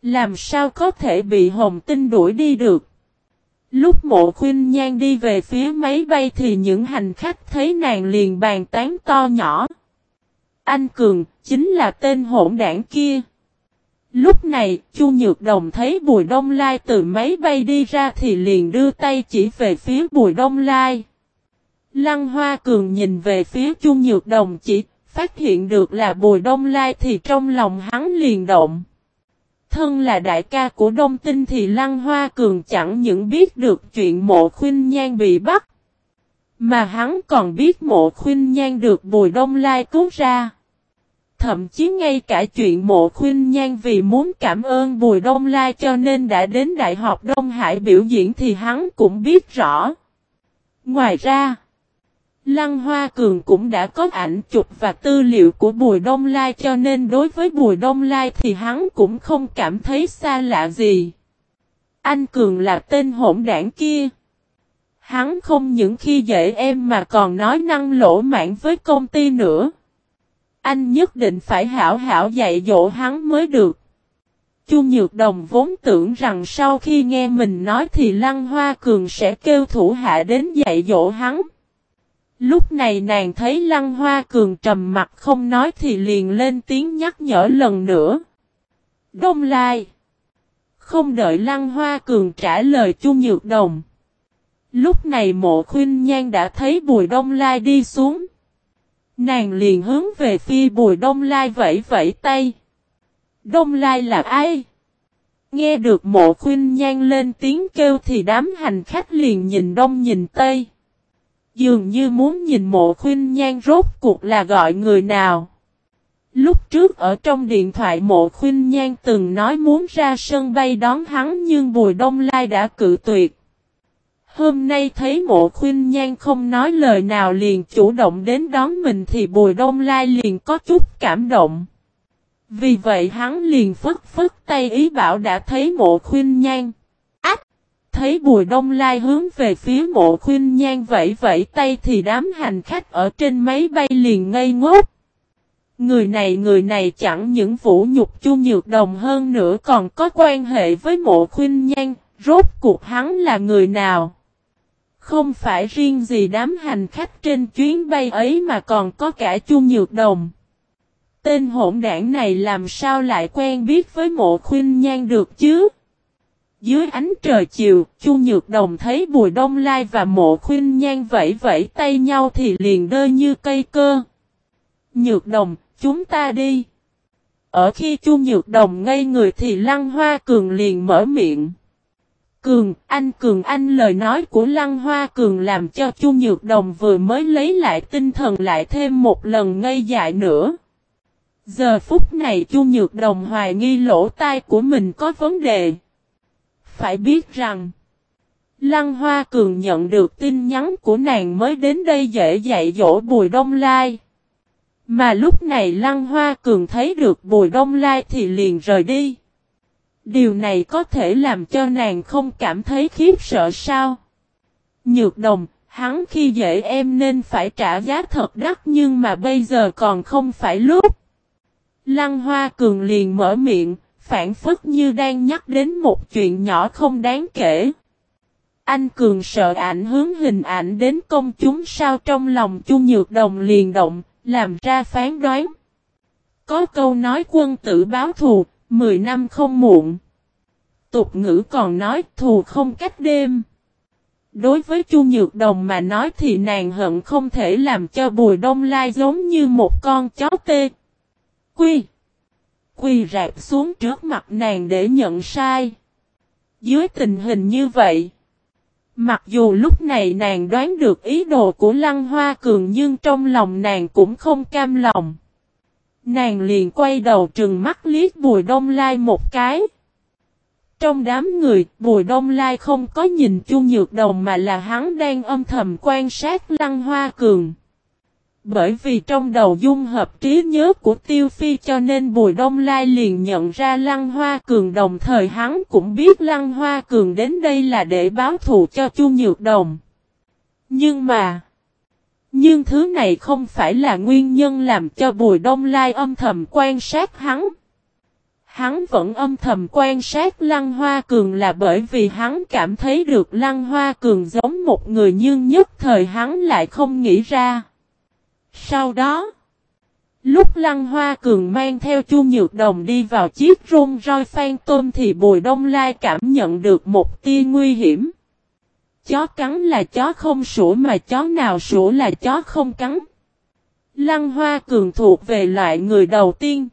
Làm sao có thể bị Hồng Tinh đuổi đi được? Lúc mộ khuyên nhan đi về phía máy bay thì những hành khách thấy nàng liền bàn tán to nhỏ. Anh Cường, chính là tên hỗn đảng kia. Lúc này, Chu Nhược Đồng thấy Bùi Đông Lai từ máy bay đi ra thì liền đưa tay chỉ về phía Bùi Đông Lai. Lăng Hoa Cường nhìn về phía Chu Nhược Đồng chỉ, phát hiện được là Bùi Đông Lai thì trong lòng hắn liền động. Thân là đại ca của Đông Tinh thì Lăng Hoa Cường chẳng những biết được chuyện mộ khuyên nhan bị bắt. Mà hắn còn biết mộ khuyên nhan được Bùi Đông Lai cứu ra. Thậm chí ngay cả chuyện mộ khuyên nhan vì muốn cảm ơn Bùi Đông Lai cho nên đã đến Đại học Đông Hải biểu diễn thì hắn cũng biết rõ. Ngoài ra, Lăng Hoa Cường cũng đã có ảnh chụp và tư liệu của Bùi Đông Lai cho nên đối với Bùi Đông Lai thì hắn cũng không cảm thấy xa lạ gì. Anh Cường là tên hỗn đảng kia. Hắn không những khi dễ em mà còn nói năng lỗ mãn với công ty nữa. Anh nhất định phải hảo hảo dạy dỗ hắn mới được. Chu Nhược Đồng vốn tưởng rằng sau khi nghe mình nói thì Lăng Hoa Cường sẽ kêu thủ hạ đến dạy dỗ hắn. Lúc này nàng thấy Lăng Hoa Cường trầm mặt không nói thì liền lên tiếng nhắc nhở lần nữa. Đông Lai. Không đợi Lăng Hoa Cường trả lời Chu Nhược Đồng. Lúc này mộ khuyên nhan đã thấy Bùi Đông Lai đi xuống. Nàng liền hướng về phi Bùi Đông Lai vẫy vẫy tay. Đông Lai là ai? Nghe được mộ khuyên nhan lên tiếng kêu thì đám hành khách liền nhìn đông nhìn tây. Dường như muốn nhìn mộ khuyên nhan rốt cuộc là gọi người nào. Lúc trước ở trong điện thoại mộ khuyên nhan từng nói muốn ra sân bay đón hắn nhưng Bùi Đông Lai đã cự tuyệt. Hôm nay thấy mộ khuyên nhan không nói lời nào liền chủ động đến đón mình thì bùi đông lai liền có chút cảm động. Vì vậy hắn liền phất phất tay ý bảo đã thấy mộ khuyên nhan. Thấy bùi đông lai hướng về phía mộ khuyên nhan vẫy vẫy tay thì đám hành khách ở trên máy bay liền ngây ngốc. Người này người này chẳng những vũ nhục chu nhược đồng hơn nữa còn có quan hệ với mộ khuyên nhan, rốt cuộc hắn là người nào? Không phải riêng gì đám hành khách trên chuyến bay ấy mà còn có cả chu nhược đồng. Tên hỗn đảng này làm sao lại quen biết với mộ khuyên nhan được chứ? Dưới ánh trời chiều, Chu Nhược Đồng thấy Bùi Đông Lai và mộ khuyên nhan vẫy vẫy tay nhau thì liền đơ như cây cơ. Nhược Đồng, chúng ta đi. Ở khi Chu Nhược Đồng ngây người thì Lăng Hoa Cường liền mở miệng. Cường, anh Cường anh lời nói của Lăng Hoa Cường làm cho Chu Nhược Đồng vừa mới lấy lại tinh thần lại thêm một lần ngây dại nữa. Giờ phút này Chu Nhược Đồng hoài nghi lỗ tai của mình có vấn đề. Phải biết rằng, Lăng Hoa Cường nhận được tin nhắn của nàng mới đến đây dễ dạy dỗ Bùi Đông Lai. Mà lúc này Lăng Hoa Cường thấy được Bùi Đông Lai thì liền rời đi. Điều này có thể làm cho nàng không cảm thấy khiếp sợ sao? Nhược đồng, hắn khi dễ em nên phải trả giá thật đắt nhưng mà bây giờ còn không phải lúc. Lăng Hoa Cường liền mở miệng, phản phất như đang nhắc đến một chuyện nhỏ không đáng kể. Anh Cường sợ ảnh hướng hình ảnh đến công chúng sao trong lòng Chu Nhược Đồng liền động, làm ra phán đoán. Có câu nói quân tử báo thù, 10 năm không muộn. Tục ngữ còn nói thù không cách đêm. Đối với Chu Nhược Đồng mà nói thì nàng hận không thể làm cho Bùi Đông Lai giống như một con chó tê. Quy. Quy rạp xuống trước mặt nàng để nhận sai. Dưới tình hình như vậy. Mặc dù lúc này nàng đoán được ý đồ của Lăng Hoa Cường nhưng trong lòng nàng cũng không cam lòng. Nàng liền quay đầu trừng mắt liếc Bùi Đông Lai một cái. Trong đám người, Bùi Đông Lai không có nhìn Chu Nhược Đồng mà là hắn đang âm thầm quan sát Lăng Hoa Cường. Bởi vì trong đầu dung hợp trí nhớ của Tiêu Phi cho nên Bùi Đông Lai liền nhận ra Lăng Hoa Cường đồng thời hắn cũng biết Lăng Hoa Cường đến đây là để báo thù cho Chu Nhược Đồng. Nhưng mà... Nhưng thứ này không phải là nguyên nhân làm cho Bùi Đông Lai âm thầm quan sát hắn. Hắn vẫn âm thầm quan sát Lăng Hoa Cường là bởi vì hắn cảm thấy được Lăng Hoa Cường giống một người nhưng nhất thời hắn lại không nghĩ ra. Sau đó, lúc Lăng Hoa Cường mang theo Chu Nhược Đồng đi vào chiếc rung roi phan tôm thì Bùi Đông Lai cảm nhận được một tia nguy hiểm. Chó cắn là chó không sủa mà chó nào sủa là chó không cắn. Lăng Hoa Cường thuộc về loại người đầu tiên.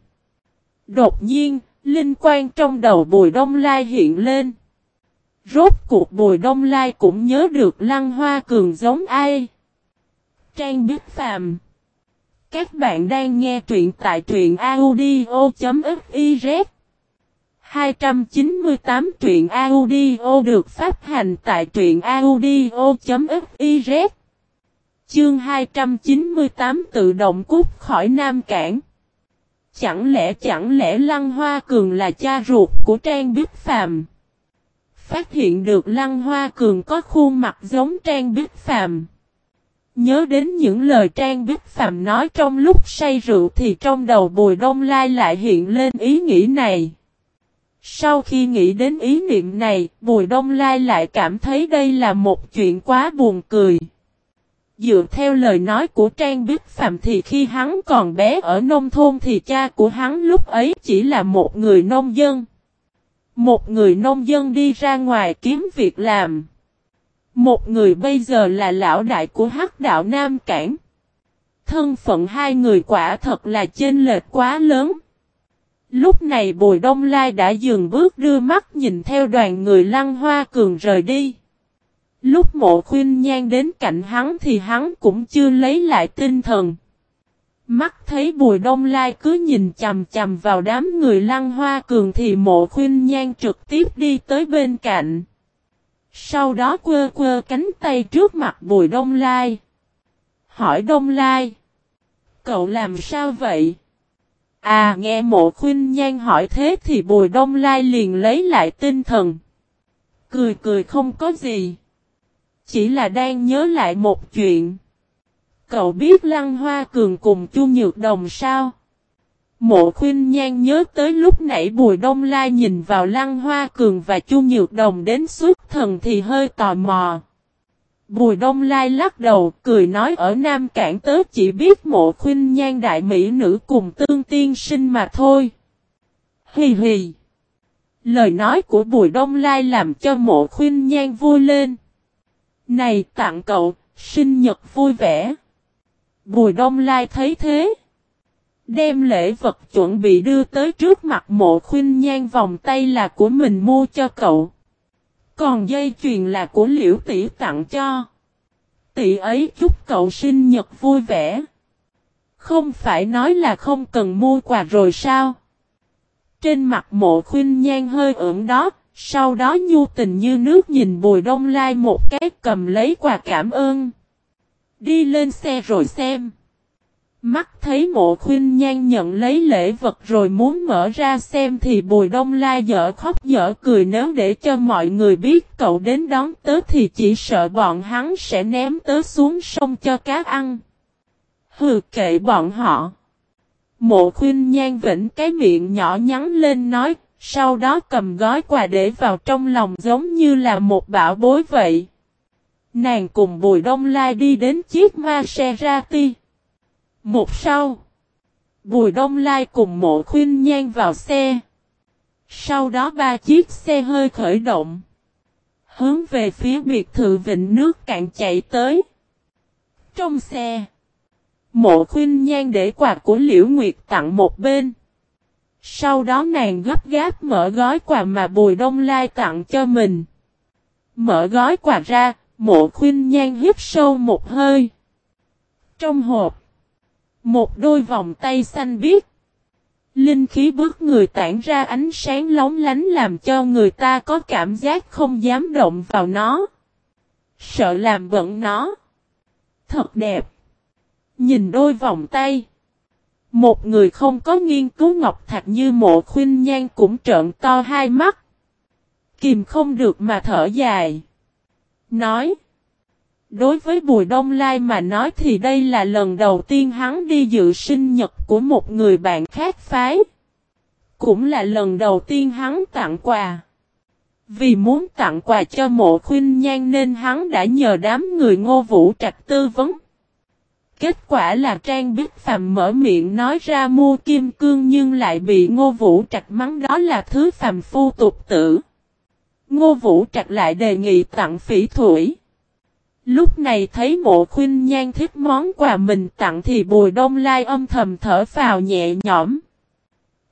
Đột nhiên, linh quan trong đầu Bùi Đông Lai hiện lên. Rốt cuộc Bùi Đông Lai cũng nhớ được Lăng Hoa Cường giống ai. Trang Bích Phàm các bạn đang nghe truyện tại truyện audio.fiz 298 truyện audio được phát hành tại truyện audio.fiz Chương 298 tự động cút khỏi Nam Cảng. Chẳng lẽ chẳng lẽ Lăng Hoa Cường là cha ruột của Trang Bích Phàm? Phát hiện được Lăng Hoa Cường có khuôn mặt giống Trang Bích Phàm. Nhớ đến những lời Trang Bích Phạm nói trong lúc say rượu thì trong đầu Bùi Đông Lai lại hiện lên ý nghĩ này. Sau khi nghĩ đến ý niệm này, Bùi Đông Lai lại cảm thấy đây là một chuyện quá buồn cười. Dựa theo lời nói của Trang Bích Phạm thì khi hắn còn bé ở nông thôn thì cha của hắn lúc ấy chỉ là một người nông dân. Một người nông dân đi ra ngoài kiếm việc làm. Một người bây giờ là lão đại của hắc đạo Nam Cảng. Thân phận hai người quả thật là chênh lệch quá lớn. Lúc này Bùi Đông Lai đã dừng bước đưa mắt nhìn theo đoàn người lăng hoa cường rời đi. Lúc mộ khuyên nhan đến cạnh hắn thì hắn cũng chưa lấy lại tinh thần. Mắt thấy Bùi Đông Lai cứ nhìn chầm chầm vào đám người lăng hoa cường thì mộ khuyên nhan trực tiếp đi tới bên cạnh. Sau đó quơ quơ cánh tay trước mặt Bùi Đông Lai. Hỏi Đông Lai. Cậu làm sao vậy? À nghe mộ khuyên nhan hỏi thế thì Bùi Đông Lai liền lấy lại tinh thần. Cười cười không có gì. Chỉ là đang nhớ lại một chuyện. Cậu biết Lăng Hoa Cường cùng Chu Nhược Đồng sao? Mộ khuyên nhan nhớ tới lúc nãy Bùi Đông Lai nhìn vào Lăng Hoa Cường và Chu Nhược Đồng đến suốt thần thì hơi tò mò. Bùi Đông Lai lắc đầu cười nói ở Nam Cảng tớ chỉ biết mộ khuyên nhan đại mỹ nữ cùng tương tiên sinh mà thôi. Hì hì. Lời nói của Bùi Đông Lai làm cho mộ khuyên nhan vui lên. Này tặng cậu, sinh nhật vui vẻ. Bùi Đông Lai thấy thế. Đem lễ vật chuẩn bị đưa tới trước mặt mộ khuyên nhan vòng tay là của mình mua cho cậu. Còn dây chuyền là của liễu tỷ tặng cho. Tỷ ấy chúc cậu sinh nhật vui vẻ. Không phải nói là không cần mua quà rồi sao? Trên mặt mộ khuyên nhan hơi ửng đó, sau đó nhu tình như nước nhìn bùi đông lai một cái cầm lấy quà cảm ơn. Đi lên xe rồi xem. Mắt thấy mộ khuyên nhan nhận lấy lễ vật rồi muốn mở ra xem thì bùi đông la dở khóc dở cười nếu để cho mọi người biết cậu đến đón tớ thì chỉ sợ bọn hắn sẽ ném tớ xuống sông cho cá ăn. Hừ kệ bọn họ. Mộ khuyên nhan vĩnh cái miệng nhỏ nhắn lên nói, sau đó cầm gói quà để vào trong lòng giống như là một bảo bối vậy. Nàng cùng Bùi Đông Lai đi đến chiếc Maserati. Một sau. Bùi Đông Lai cùng mộ khuyên nhan vào xe. Sau đó ba chiếc xe hơi khởi động. Hướng về phía biệt thự vịnh nước cạn chạy tới. Trong xe. Mộ khuyên nhan để quà của Liễu Nguyệt tặng một bên. Sau đó nàng gấp gáp mở gói quà mà Bùi Đông Lai tặng cho mình. Mở gói quà ra, mộ khuyên nhan hít sâu một hơi. Trong hộp. Một đôi vòng tay xanh biếc. Linh khí bước người tản ra ánh sáng lóng lánh làm cho người ta có cảm giác không dám động vào nó. Sợ làm bận nó. Thật đẹp. Nhìn đôi vòng tay. Một người không có nghiên cứu ngọc thạch như mộ khuyên nhan cũng trợn to hai mắt. Kìm không được mà thở dài. Nói. Đối với Bùi Đông Lai mà nói thì đây là lần đầu tiên hắn đi dự sinh nhật của một người bạn khác phái. Cũng là lần đầu tiên hắn tặng quà. Vì muốn tặng quà cho mộ khuyên nhan nên hắn đã nhờ đám người ngô vũ trạch tư vấn. Kết quả là Trang Bích Phạm mở miệng nói ra mua kim cương nhưng lại bị ngô vũ trạch mắng đó là thứ phàm phu tục tử. Ngô vũ trạch lại đề nghị tặng phỉ thủy. Lúc này thấy mộ khuyên nhan thích món quà mình tặng thì bùi đông lai âm thầm thở vào nhẹ nhõm.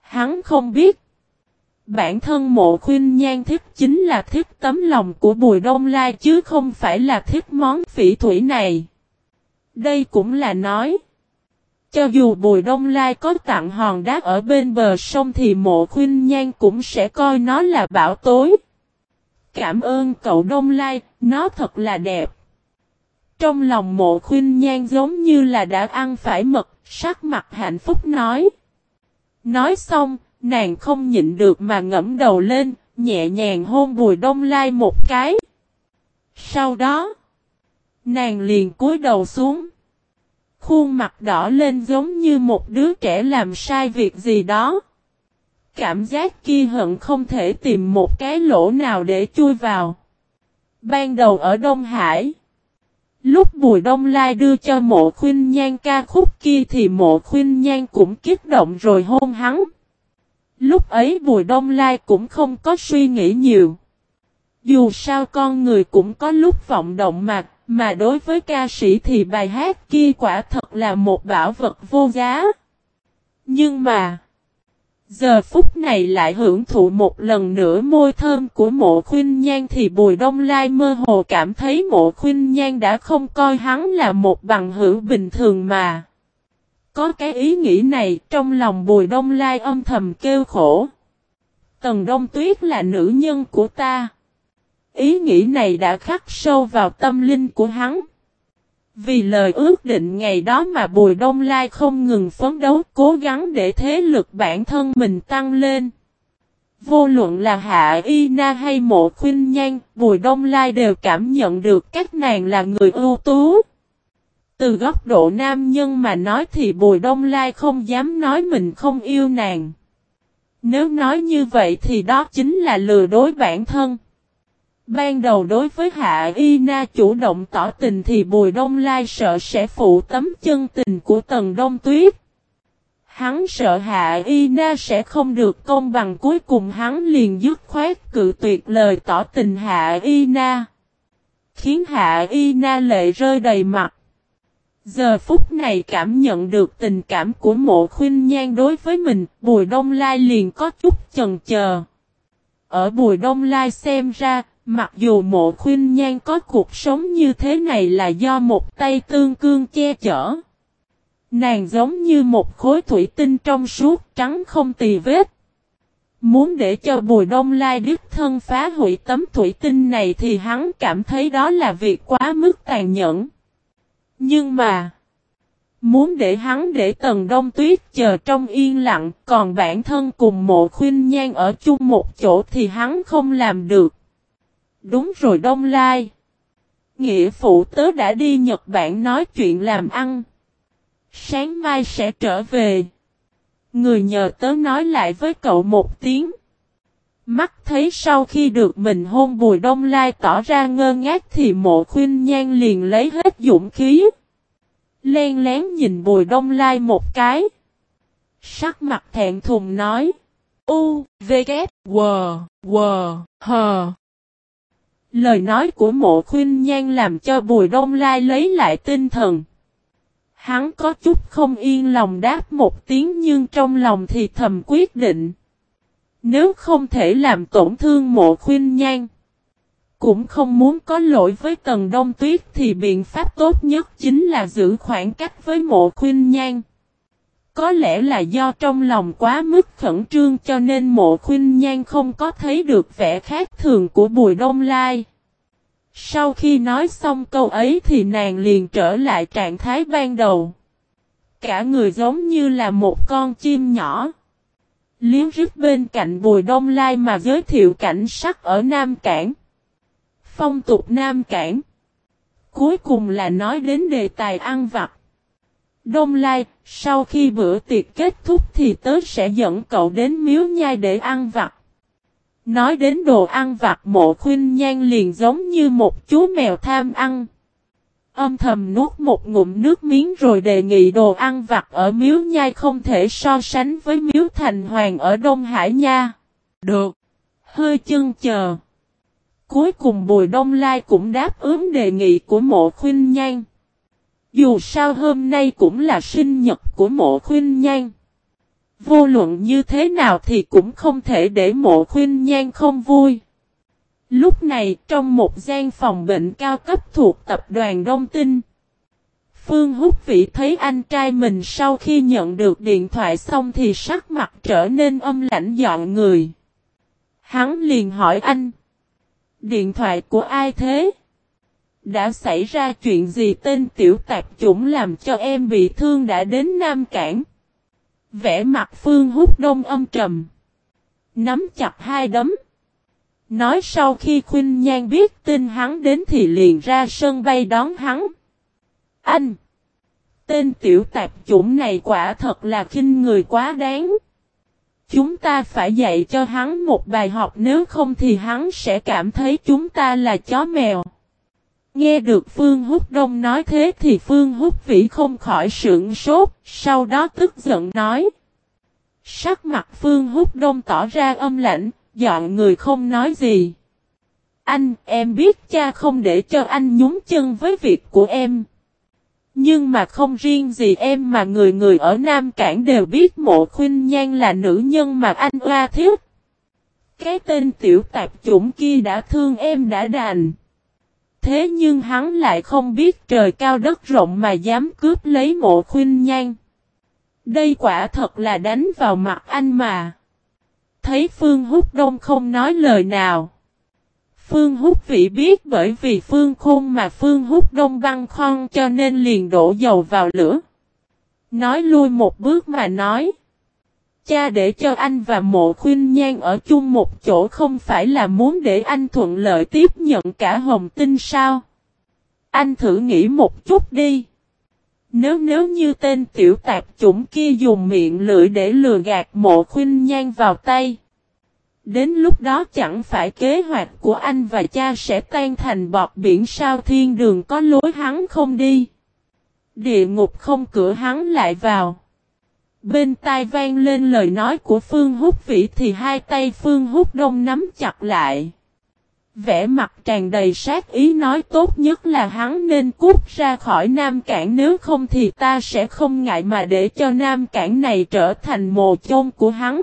Hắn không biết. Bản thân mộ khuyên nhan thích chính là thích tấm lòng của bùi đông lai chứ không phải là thích món phỉ thủy này. Đây cũng là nói. Cho dù bùi đông lai có tặng hòn đá ở bên bờ sông thì mộ khuyên nhan cũng sẽ coi nó là bảo tối. Cảm ơn cậu đông lai, nó thật là đẹp. Trong lòng mộ khuyên nhan giống như là đã ăn phải mật, sắc mặt hạnh phúc nói. Nói xong, nàng không nhịn được mà ngẫm đầu lên, nhẹ nhàng hôn bùi đông lai một cái. Sau đó, nàng liền cúi đầu xuống. Khuôn mặt đỏ lên giống như một đứa trẻ làm sai việc gì đó. Cảm giác kia hận không thể tìm một cái lỗ nào để chui vào. Ban đầu ở Đông Hải. Lúc Bùi Đông Lai đưa cho mộ khuyên nhan ca khúc kia thì mộ khuyên nhan cũng kích động rồi hôn hắn. Lúc ấy Bùi Đông Lai cũng không có suy nghĩ nhiều. Dù sao con người cũng có lúc vọng động mặt, mà đối với ca sĩ thì bài hát kia quả thật là một bảo vật vô giá. Nhưng mà, giờ phút này lại hưởng thụ một lần nữa môi thơm của mộ khuyên nhan thì Bùi Đông Lai mơ hồ cảm thấy mộ khuyên nhan đã không coi hắn là một bằng hữu bình thường mà. Có cái ý nghĩ này trong lòng Bùi Đông Lai âm thầm kêu khổ. Tần Đông Tuyết là nữ nhân của ta. Ý nghĩ này đã khắc sâu vào tâm linh của hắn. Vì lời ước định ngày đó mà Bùi Đông Lai không ngừng phấn đấu cố gắng để thế lực bản thân mình tăng lên. Vô luận là Hạ Y Na hay Mộ Khuynh Nhan, Bùi Đông Lai đều cảm nhận được các nàng là người ưu tú. Từ góc độ nam nhân mà nói thì Bùi Đông Lai không dám nói mình không yêu nàng. Nếu nói như vậy thì đó chính là lừa đối bản thân. Ban đầu đối với Hạ Y Na chủ động tỏ tình thì Bùi Đông Lai sợ sẽ phụ tấm chân tình của Tần Đông Tuyết. Hắn sợ Hạ Y Na sẽ không được công bằng cuối cùng hắn liền dứt khoát cự tuyệt lời tỏ tình Hạ Y Na. Khiến Hạ Y Na lệ rơi đầy mặt. Giờ phút này cảm nhận được tình cảm của mộ khuyên nhan đối với mình, Bùi Đông Lai liền có chút chần chờ. Ở Bùi Đông Lai xem ra, mặc dù mộ khuyên nhan có cuộc sống như thế này là do một tay tương cương che chở. Nàng giống như một khối thủy tinh trong suốt trắng không tì vết. Muốn để cho Bùi Đông Lai đứt thân phá hủy tấm thủy tinh này thì hắn cảm thấy đó là việc quá mức tàn nhẫn. Nhưng mà, muốn để hắn để Tần Đông Tuyết chờ trong yên lặng, còn bản thân cùng mộ khuyên nhan ở chung một chỗ thì hắn không làm được. Đúng rồi Đông Lai. Nghĩa phụ tớ đã đi Nhật Bản nói chuyện làm ăn. Sáng mai sẽ trở về. Người nhờ tớ nói lại với cậu một tiếng. Mắt thấy sau khi được mình hôn Bùi Đông Lai tỏ ra ngơ ngác thì mộ khuyên nhan liền lấy hết dũng khí. Len lén nhìn Bùi Đông Lai một cái. Sắc mặt thẹn thùng nói. U, V, K, W, W, H. Lời nói của mộ khuyên nhan làm cho Bùi Đông Lai lấy lại tinh thần. Hắn có chút không yên lòng đáp một tiếng nhưng trong lòng thì thầm quyết định. Nếu không thể làm tổn thương mộ khuyên nhan. Cũng không muốn có lỗi với tầng đông tuyết thì biện pháp tốt nhất chính là giữ khoảng cách với mộ khuyên nhan. Có lẽ là do trong lòng quá mức khẩn trương cho nên mộ khuyên nhan không có thấy được vẻ khác thường của Bùi Đông Lai. Sau khi nói xong câu ấy thì nàng liền trở lại trạng thái ban đầu. Cả người giống như là một con chim nhỏ. Liếm rít bên cạnh Bùi Đông Lai mà giới thiệu cảnh sắc ở Nam Cảng. Phong tục Nam Cảng. Cuối cùng là nói đến đề tài ăn vặt. Đông Lai, sau khi bữa tiệc kết thúc thì tớ sẽ dẫn cậu đến miếu nhai để ăn vặt. Nói đến đồ ăn vặt mộ khuyên nhan liền giống như một chú mèo tham ăn. Âm thầm nuốt một ngụm nước miếng rồi đề nghị đồ ăn vặt ở miếu nhai không thể so sánh với miếu thành hoàng ở Đông Hải nha. Được. Hơi chân chờ. Cuối cùng Bùi Đông Lai cũng đáp ứng đề nghị của mộ khuyên nhan. Dù sao hôm nay cũng là sinh nhật của mộ khuyên nhan. Vô luận như thế nào thì cũng không thể để mộ khuyên nhan không vui. Lúc này trong một gian phòng bệnh cao cấp thuộc tập đoàn Đông Tinh. Phương Húc Vĩ thấy anh trai mình sau khi nhận được điện thoại xong thì sắc mặt trở nên âm lãnh dọn người. Hắn liền hỏi anh. Điện thoại của ai thế? Đã xảy ra chuyện gì tên tiểu tạp chủng làm cho em bị thương đã đến Nam Cảng? Vẽ mặt Phương hút Đông âm trầm. Nắm chặt hai đấm. Nói sau khi Khuynh Nhan biết tin hắn đến thì liền ra sân bay đón hắn. Anh! Tên tiểu tạp chủng này quả thật là khinh người quá đáng. Chúng ta phải dạy cho hắn một bài học, nếu không thì hắn sẽ cảm thấy chúng ta là chó mèo. Nghe được Phương Húc Đông nói thế thì Phương Húc Vĩ không khỏi sượng sốt, sau đó tức giận nói. Sắc mặt Phương Húc Đông tỏ ra âm lãnh, dọn người không nói gì. Anh, em biết cha không để cho anh nhúng chân với việc của em. Nhưng mà không riêng gì em mà người người ở Nam Cảng đều biết mộ khuyên nhan là nữ nhân mà anh oa thiết. Cái tên tiểu tạp chủng kia đã thương em đã đành. Thế nhưng hắn lại không biết trời cao đất rộng mà dám cướp lấy mộ khuyên nhan. Đây quả thật là đánh vào mặt anh mà. Thấy Phương Húc Đông không nói lời nào. Phương Húc Vĩ biết bởi vì Phương Khôn mà Phương Húc Đông băng khon cho nên liền đổ dầu vào lửa. Nói lui một bước mà nói. Cha để cho anh và mộ khuyên nhan ở chung một chỗ không phải là muốn để anh thuận lợi tiếp nhận cả hồng tinh sao? Anh thử nghĩ một chút đi. Nếu nếu như tên tiểu tạp chủng kia dùng miệng lưỡi để lừa gạt mộ khuyên nhan vào tay. Đến lúc đó chẳng phải kế hoạch của anh và cha sẽ tan thành bọt biển sao thiên đường có lối hắn không đi. Địa ngục không cửa hắn lại vào. Bên tai vang lên lời nói của Phương Húc Vĩ thì hai tay Phương Húc Đông nắm chặt lại. Vẽ mặt tràn đầy sát ý nói tốt nhất là hắn nên cút ra khỏi Nam Cảng, nếu không thì ta sẽ không ngại mà để cho Nam Cảng này trở thành mồ chôn của hắn.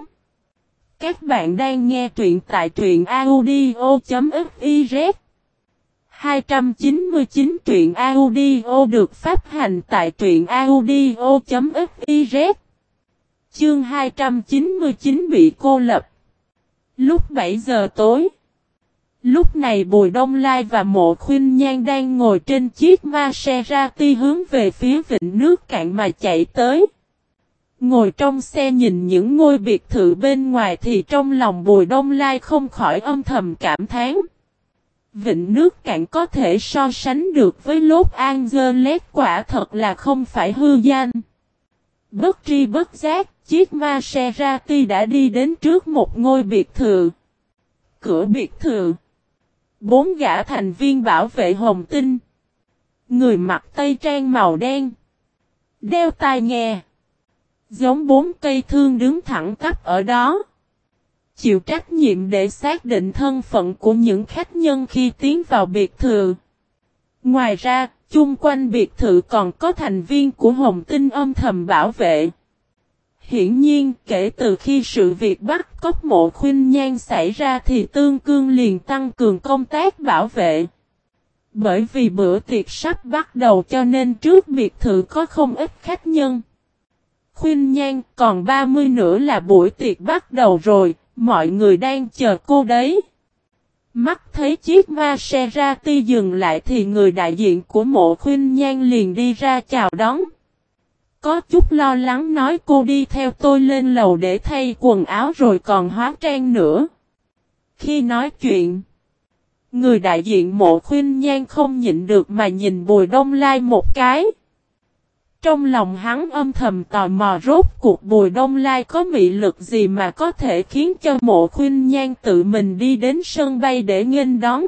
Các bạn đang nghe truyện tại truyện audio.fiz 299 truyện audio được phát hành tại truyện audio.fiz Chương 299 bị cô lập Lúc 7 giờ tối Lúc này Bùi Đông Lai và Mộ Khuynh Nhan đang ngồi trên chiếc Maserati hướng về phía vịnh nước cạn mà chạy tới. Ngồi trong xe nhìn những ngôi biệt thự bên ngoài thì trong lòng Bùi Đông Lai không khỏi âm thầm cảm thán. Vịnh nước cạn có thể so sánh được với Los Angeles quả thật là không phải hư danh. Bất tri bất giác, chiếc Maserati đã đi đến trước một ngôi biệt thự. Cửa biệt thự Bốn gã thành viên bảo vệ hồng tinh. Người mặc tây trang màu đen. Đeo tai nghe. Giống bốn cây thương đứng thẳng tắp ở đó. Chịu trách nhiệm để xác định thân phận của những khách nhân khi tiến vào biệt thự. Ngoài ra, chung quanh biệt thự còn có thành viên của Hồng Tinh âm thầm bảo vệ. Hiển nhiên, kể từ khi sự việc bắt cóc mộ khuyên nhan xảy ra thì Tương Cương liền tăng cường công tác bảo vệ. Bởi vì bữa tiệc sắp bắt đầu cho nên trước biệt thự có không ít khách nhân. Khuyên nhan còn 30 nữa là buổi tiệc bắt đầu rồi, mọi người đang chờ cô đấy. Mắt thấy chiếc Maserati dừng lại thì người đại diện của mộ khuyên nhan liền đi ra chào đón. Có chút lo lắng nói cô đi theo tôi lên lầu để thay quần áo rồi còn hóa trang nữa. Khi nói chuyện, người đại diện mộ khuyên nhan không nhịn được mà nhìn bùi đông lai một cái. Trong lòng hắn âm thầm tò mò rốt cuộc bùi đông lai có mị lực gì mà có thể khiến cho mộ khuyên nhan tự mình đi đến sân bay để nghênh đón.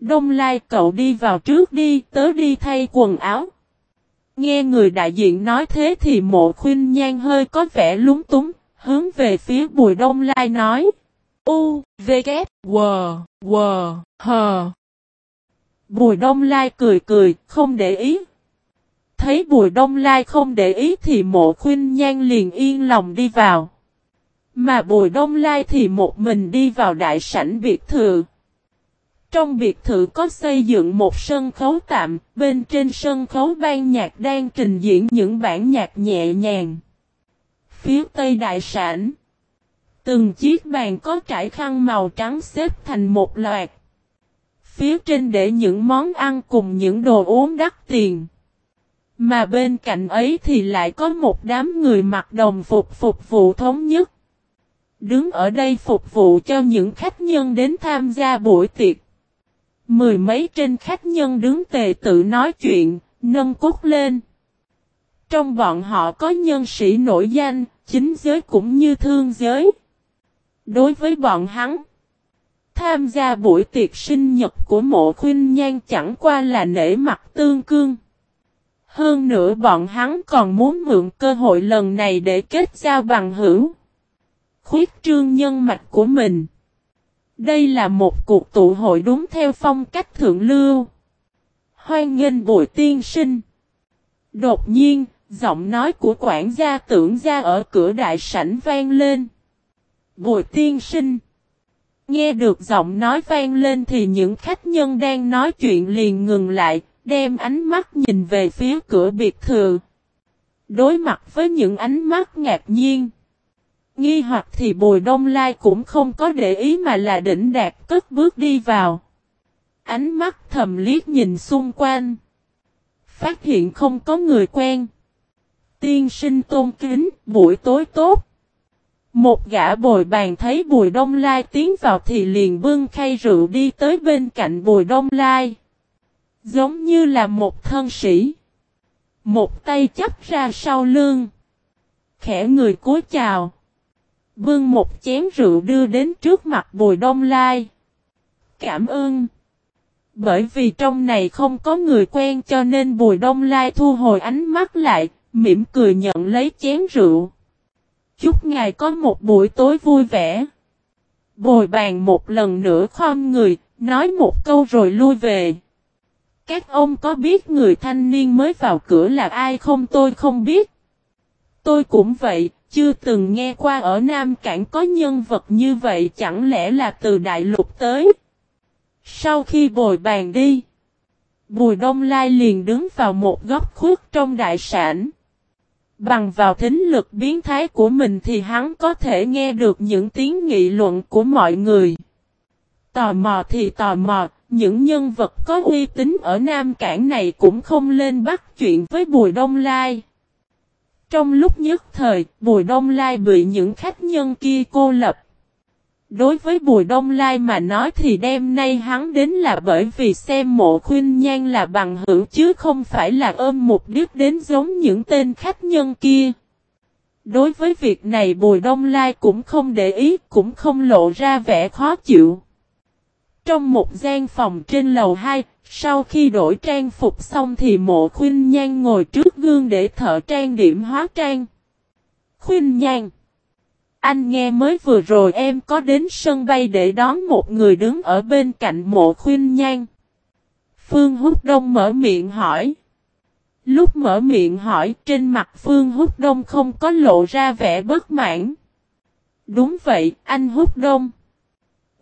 Đông lai cậu đi vào trước đi, tớ đi thay quần áo. Nghe người đại diện nói thế thì mộ khuyên nhan hơi có vẻ lúng túng, hướng về phía bùi đông lai nói. U, V, K, W, W, H. Bùi đông lai cười cười, không để ý. Thấy bùi đông lai không để ý thì mộ khuyên nhan liền yên lòng đi vào. Mà bùi đông lai thì một mình đi vào đại sảnh biệt thự. Trong biệt thự có xây dựng một sân khấu tạm, bên trên sân khấu ban nhạc đang trình diễn những bản nhạc nhẹ nhàng. Phía tây đại sản, từng chiếc bàn có trải khăn màu trắng xếp thành một loạt. Phía trên để những món ăn cùng những đồ uống đắt tiền. Mà bên cạnh ấy thì lại có một đám người mặc đồng phục phục vụ thống nhất. Đứng ở đây phục vụ cho những khách nhân đến tham gia buổi tiệc. Mười mấy trên khách nhân đứng tề tự nói chuyện, nâng cốt lên. Trong bọn họ có nhân sĩ nổi danh, chính giới cũng như thương giới. Đối với bọn hắn, tham gia buổi tiệc sinh nhật của mộ khuyên nhan chẳng qua là nể mặt tương cương. Hơn nữa bọn hắn còn muốn mượn cơ hội lần này để kết giao bằng hữu. Khuyết trương nhân mạch của mình. Đây là một cuộc tụ hội đúng theo phong cách thượng lưu. Hoan nghênh bùi tiên sinh. Đột nhiên, giọng nói của quản gia tưởng gia ở cửa đại sảnh vang lên. Bùi tiên sinh. Nghe được giọng nói vang lên thì những khách nhân đang nói chuyện liền ngừng lại, đem ánh mắt nhìn về phía cửa biệt thự. Đối mặt với những ánh mắt ngạc nhiên. Nghi hoặc thì Bùi Đông Lai cũng không có để ý mà là đỉnh đạt cất bước đi vào. Ánh mắt thầm liếc nhìn xung quanh. Phát hiện không có người quen. Tiên sinh tôn kính, buổi tối tốt. Một gã bồi bàn thấy Bùi Đông Lai tiến vào thì liền bưng khay rượu đi tới bên cạnh Bùi Đông Lai. Giống như là một thân sĩ. Một tay chấp ra sau lưng. Khẽ người cúi chào. Bưng một chén rượu đưa đến trước mặt Bùi Đông Lai. Cảm ơn. Bởi vì trong này không có người quen cho nên Bùi Đông Lai thu hồi ánh mắt lại, mỉm cười nhận lấy chén rượu. Chúc ngài có một buổi tối vui vẻ. Bồi bàn một lần nữa khom người, nói một câu rồi lui về. Các ông có biết người thanh niên mới vào cửa là ai không tôi không biết. Tôi cũng vậy, chưa từng nghe qua ở Nam Cảng có nhân vật như vậy chẳng lẽ là từ đại lục tới. Sau khi bồi bàn đi, Bùi Đông Lai liền đứng vào một góc khuất trong đại sản. Bằng vào thính lực biến thái của mình thì hắn có thể nghe được những tiếng nghị luận của mọi người. Tò mò thì tò mò, những nhân vật có uy tín ở Nam Cảng này cũng không lên bắt chuyện với Bùi Đông Lai. Trong lúc nhất thời, Bùi Đông Lai bị những khách nhân kia cô lập. Đối với Bùi Đông Lai mà nói thì đêm nay hắn đến là bởi vì xem mộ khuyên nhan là bằng hữu chứ không phải là ôm mục đích đến giống những tên khách nhân kia. Đối với việc này Bùi Đông Lai cũng không để ý, cũng không lộ ra vẻ khó chịu. Trong một gian phòng trên lầu 2, sau khi đổi trang phục xong thì mộ khuyên nhan ngồi trước gương để thợ trang điểm hóa trang. Khuyên nhan Anh nghe mới vừa rồi em có đến sân bay để đón một người đứng ở bên cạnh mộ khuyên nhan. Phương Húc Đông mở miệng hỏi. Lúc mở miệng hỏi trên mặt Phương Húc Đông không có lộ ra vẻ bất mãn. Đúng vậy, anh Húc Đông.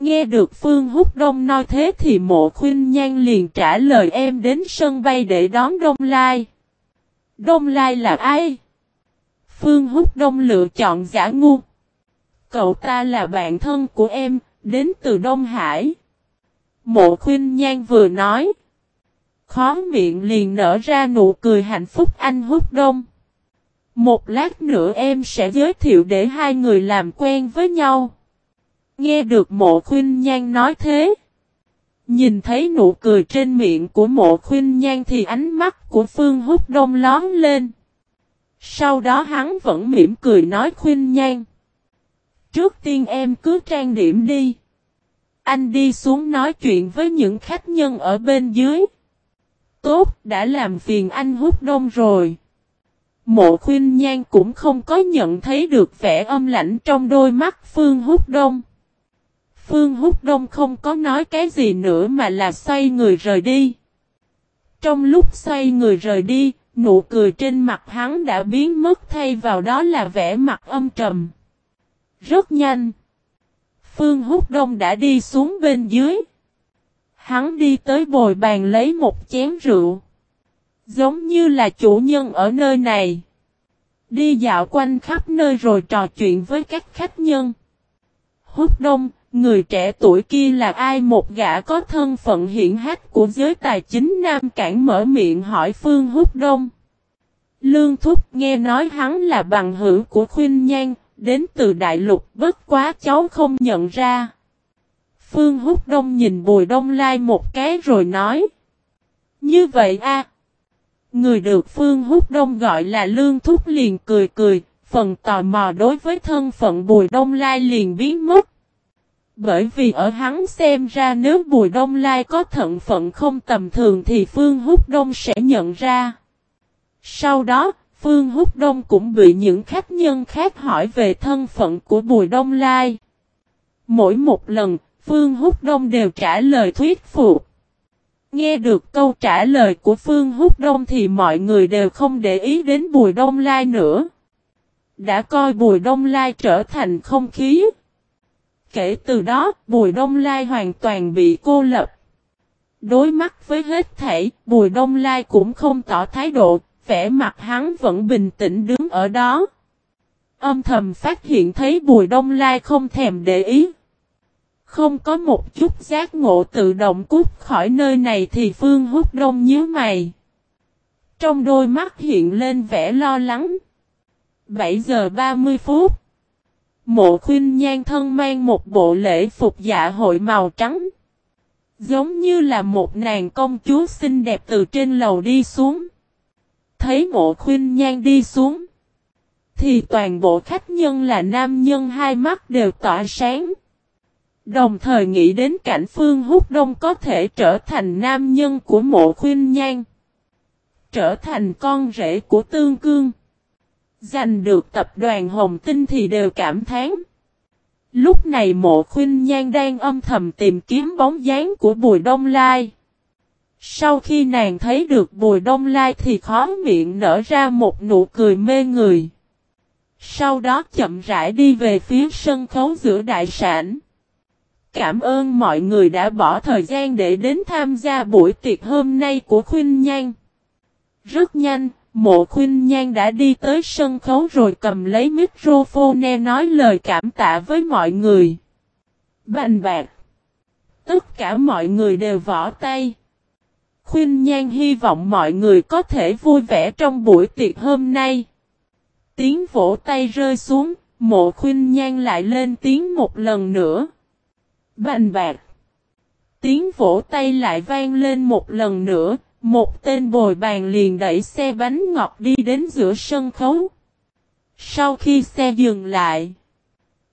Nghe được Phương Húc Đông nói thế thì mộ khuyên nhan liền trả lời em đến sân bay để đón Đông Lai. Đông Lai là ai? Phương Húc Đông lựa chọn giả ngu. Cậu ta là bạn thân của em, đến từ Đông Hải. Mộ khuyên nhan vừa nói. Khó miệng liền nở ra nụ cười hạnh phúc anh Húc Đông. Một lát nữa em sẽ giới thiệu để hai người làm quen với nhau. Nghe được mộ khuyên nhan nói thế. Nhìn thấy nụ cười trên miệng của mộ khuyên nhan thì ánh mắt của Phương Húc Đông lón lên. Sau đó hắn vẫn mỉm cười nói khuyên nhan. Trước tiên em cứ trang điểm đi. Anh đi xuống nói chuyện với những khách nhân ở bên dưới. Tốt, đã làm phiền anh hút đông rồi. Mộ khuyên nhan cũng không có nhận thấy được vẻ âm lạnh trong đôi mắt Phương hút đông. Phương Húc Đông không có nói cái gì nữa mà là xoay người rời đi. Trong lúc xoay người rời đi, nụ cười trên mặt hắn đã biến mất thay vào đó là vẻ mặt âm trầm. Rất nhanh. Phương Húc Đông đã đi xuống bên dưới. Hắn đi tới bồi bàn lấy một chén rượu. Giống như là chủ nhân ở nơi này. Đi dạo quanh khắp nơi rồi trò chuyện với các khách nhân. Húc Đông, Người trẻ tuổi kia là ai một gã có thân phận hiển hách của giới tài chính Nam Cảng mở miệng hỏi Phương Húc Đông. Lương Thúc nghe nói hắn là bằng hữu của Khuyên Nhan, đến từ Đại Lục bất quá cháu không nhận ra. Phương Húc Đông nhìn Bùi Đông Lai một cái rồi nói. Như vậy a Người được Phương Húc Đông gọi là Lương Thúc liền cười cười, phần tò mò đối với thân phận Bùi Đông Lai liền biến mất. Bởi vì ở hắn xem ra nếu Bùi Đông Lai có thận phận không tầm thường thì Phương Húc Đông sẽ nhận ra. Sau đó, Phương Húc Đông cũng bị những khách nhân khác hỏi về thân phận của Bùi Đông Lai. Mỗi một lần, Phương Húc Đông đều trả lời thuyết phục. Nghe được câu trả lời của Phương Húc Đông thì mọi người đều không để ý đến Bùi Đông Lai nữa. Đã coi Bùi Đông Lai trở thành không khí. Kể từ đó, Bùi Đông Lai hoàn toàn bị cô lập. Đối mắt với hết thảy, Bùi Đông Lai cũng không tỏ thái độ, vẻ mặt hắn vẫn bình tĩnh đứng ở đó. âm thầm phát hiện thấy Bùi Đông Lai không thèm để ý. Không có một chút giác ngộ tự động cút khỏi nơi này thì Phương Húc Đông nhớ mày. Trong đôi mắt hiện lên vẻ lo lắng. 7 giờ 30 phút. Mộ khuyên nhan thân mang một bộ lễ phục dạ hội màu trắng. Giống như là một nàng công chúa xinh đẹp từ trên lầu đi xuống. Thấy mộ khuyên nhan đi xuống. Thì toàn bộ khách nhân là nam nhân hai mắt đều tỏa sáng. Đồng thời nghĩ đến cảnh Phương Húc Đông có thể trở thành nam nhân của mộ khuyên nhan. Trở thành con rể của Tương Cương. Giành được tập đoàn Hồng Tinh thì đều cảm thán. Lúc này mộ khuyên nhan đang âm thầm tìm kiếm bóng dáng của Bùi Đông Lai. Sau khi nàng thấy được Bùi Đông Lai thì khó miệng nở ra một nụ cười mê người. Sau đó chậm rãi đi về phía sân khấu giữa đại sản. Cảm ơn mọi người đã bỏ thời gian để đến tham gia buổi tiệc hôm nay của Khuynh Nhan. Rất nhanh, mộ khuyên Nhan đã đi tới sân khấu rồi cầm lấy microphone nói lời cảm tạ với mọi người. Bành bạc. Tất cả mọi người đều vỏ tay. Khuyên Nhan hy vọng mọi người có thể vui vẻ trong buổi tiệc hôm nay. Tiếng vỗ tay rơi xuống, mộ khuyên Nhan lại lên tiếng một lần nữa. Bành bạc. Tiếng vỗ tay lại vang lên một lần nữa, một tên bồi bàn liền đẩy xe bánh ngọt đi đến giữa sân khấu. Sau khi xe dừng lại,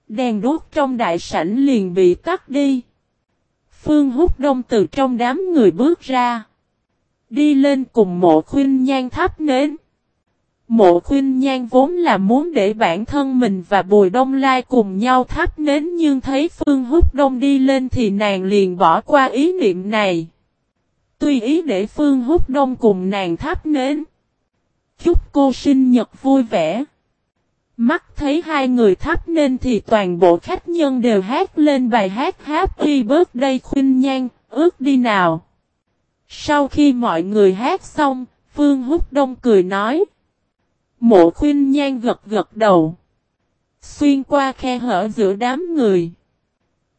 đèn đốt trong đại sảnh liền bị tắt đi. Phương hút đông từ trong đám người bước ra. Đi lên cùng mộ khuyên nhan thắp nến. Mộ khuyên nhan vốn là muốn để bản thân mình và Bùi Đông Lai cùng nhau thắp nến nhưng thấy Phương Húc Đông đi lên thì nàng liền bỏ qua ý niệm này. Tuy ý để Phương Húc Đông cùng nàng thắp nến. Chúc cô sinh nhật vui vẻ. Mắt thấy hai người thắp nên thì toàn bộ khách nhân đều hát lên bài hát Happy Birthday khuyên nhan, ước đi nào. Sau khi mọi người hát xong, Phương Húc Đông cười nói. Mộ khuyên nhan gật gật đầu. Xuyên qua khe hở giữa đám người.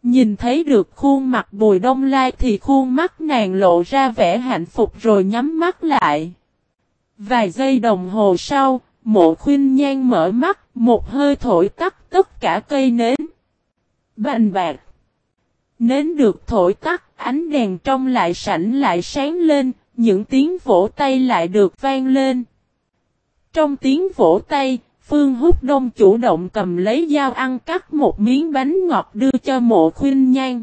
Nhìn thấy được khuôn mặt bùi đông lai thì khuôn mắt nàng lộ ra vẻ hạnh phúc rồi nhắm mắt lại. Vài giây đồng hồ sau, mộ khuyên nhan mở mắt, một hơi thổi tắt tất cả cây nến. Bành bạc. Nến được thổi tắt, ánh đèn trong lại sảnh lại sáng lên, những tiếng vỗ tay lại được vang lên. Trong tiếng vỗ tay, Phương Húc Đông chủ động cầm lấy dao ăn cắt một miếng bánh ngọt đưa cho mộ khuyên nhan.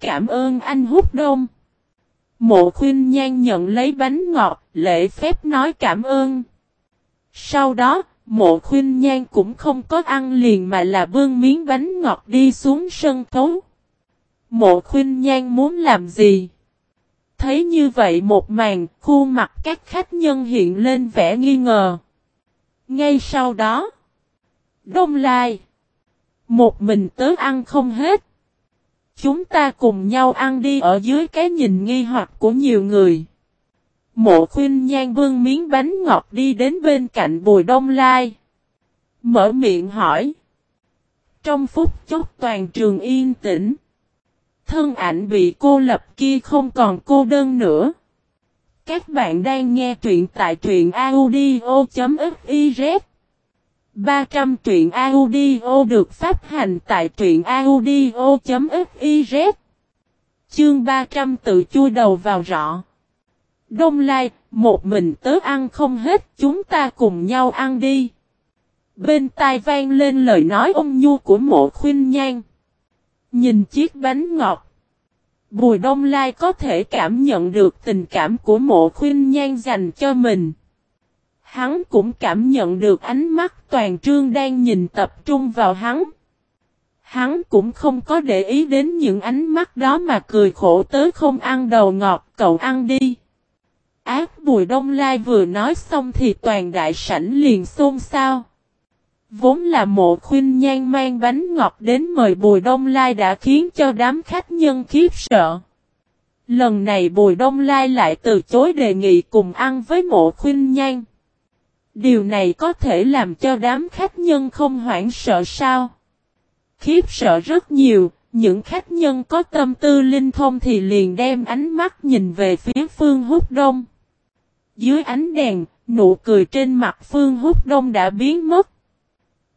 Cảm ơn anh Húc Đông. Mộ khuyên nhan nhận lấy bánh ngọt, lễ phép nói cảm ơn. Sau đó, mộ khuyên nhan cũng không có ăn liền mà là bưng miếng bánh ngọt đi xuống sân khấu. Mộ khuyên nhan muốn làm gì? Thấy như vậy một màn, khuôn mặt các khách nhân hiện lên vẻ nghi ngờ. Ngay sau đó, Đông Lai, một mình tớ ăn không hết. Chúng ta cùng nhau ăn đi ở dưới cái nhìn nghi hoặc của nhiều người. Mộ khuyên nhan vương miếng bánh ngọt đi đến bên cạnh bùi đông lai. Mở miệng hỏi. Trong phút chốc toàn trường yên tĩnh. Thân ảnh bị cô lập kia không còn cô đơn nữa. Các bạn đang nghe truyện tại truyện audio.fiz 300 truyện audio được phát hành tại truyện audio.fiz Chương 300 tự chui đầu vào rõ. Đông Lai, một mình tớ ăn không hết, chúng ta cùng nhau ăn đi. Bên tai vang lên lời nói ôm nhu của mộ khuyên nhan. Nhìn chiếc bánh ngọt. Bùi Đông Lai có thể cảm nhận được tình cảm của mộ khuyên nhan dành cho mình. Hắn cũng cảm nhận được ánh mắt toàn trương đang nhìn tập trung vào hắn. Hắn cũng không có để ý đến những ánh mắt đó mà cười khổ tới không ăn đầu ngọt, cậu ăn đi. Ác Bùi Đông Lai vừa nói xong thì toàn đại sảnh liền xôn xao. Vốn là mộ khuyên nhan mang bánh ngọt đến mời Bùi Đông Lai đã khiến cho đám khách nhân khiếp sợ. Lần này Bùi Đông Lai lại từ chối đề nghị cùng ăn với mộ khuyên nhan. Điều này có thể làm cho đám khách nhân không hoảng sợ sao? Khiếp sợ rất nhiều, những khách nhân có tâm tư linh thông thì liền đem ánh mắt nhìn về phía phương hút đông. Dưới ánh đèn, nụ cười trên mặt phương hút đông đã biến mất.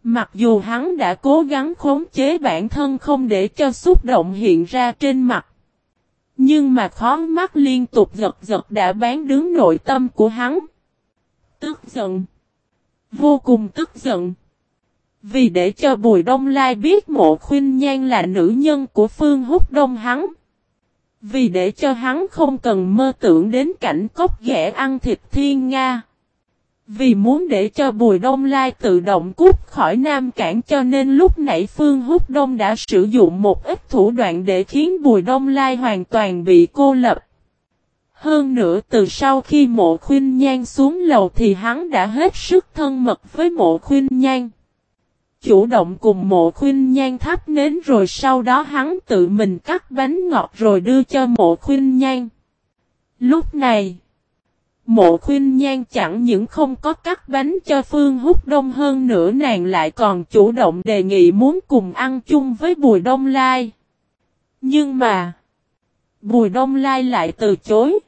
Mặc dù hắn đã cố gắng khống chế bản thân không để cho xúc động hiện ra trên mặt. Nhưng mà khó mắt liên tục giật giật đã bán đứng nội tâm của hắn. Tức giận. Vô cùng tức giận. Vì để cho Bùi Đông Lai biết mộ khuyên nhan là nữ nhân của Phương Húc Đông hắn. Vì để cho hắn không cần mơ tưởng đến cảnh cốc ghẻ ăn thịt thiên Nga. Vì muốn để cho Bùi Đông Lai tự động cút khỏi Nam Cảng cho nên lúc nãy Phương Húc Đông đã sử dụng một ít thủ đoạn để khiến Bùi Đông Lai hoàn toàn bị cô lập. Hơn nữa từ sau khi mộ khuyên nhan xuống lầu thì hắn đã hết sức thân mật với mộ khuyên nhan. Chủ động cùng mộ khuyên nhan thắp nến rồi sau đó hắn tự mình cắt bánh ngọt rồi đưa cho mộ khuyên nhan. Lúc này, mộ khuyên nhan chẳng những không có cắt bánh cho Phương Húc Đông hơn nữa nàng lại còn chủ động đề nghị muốn cùng ăn chung với Bùi Đông Lai. Nhưng mà, Bùi Đông Lai lại từ chối.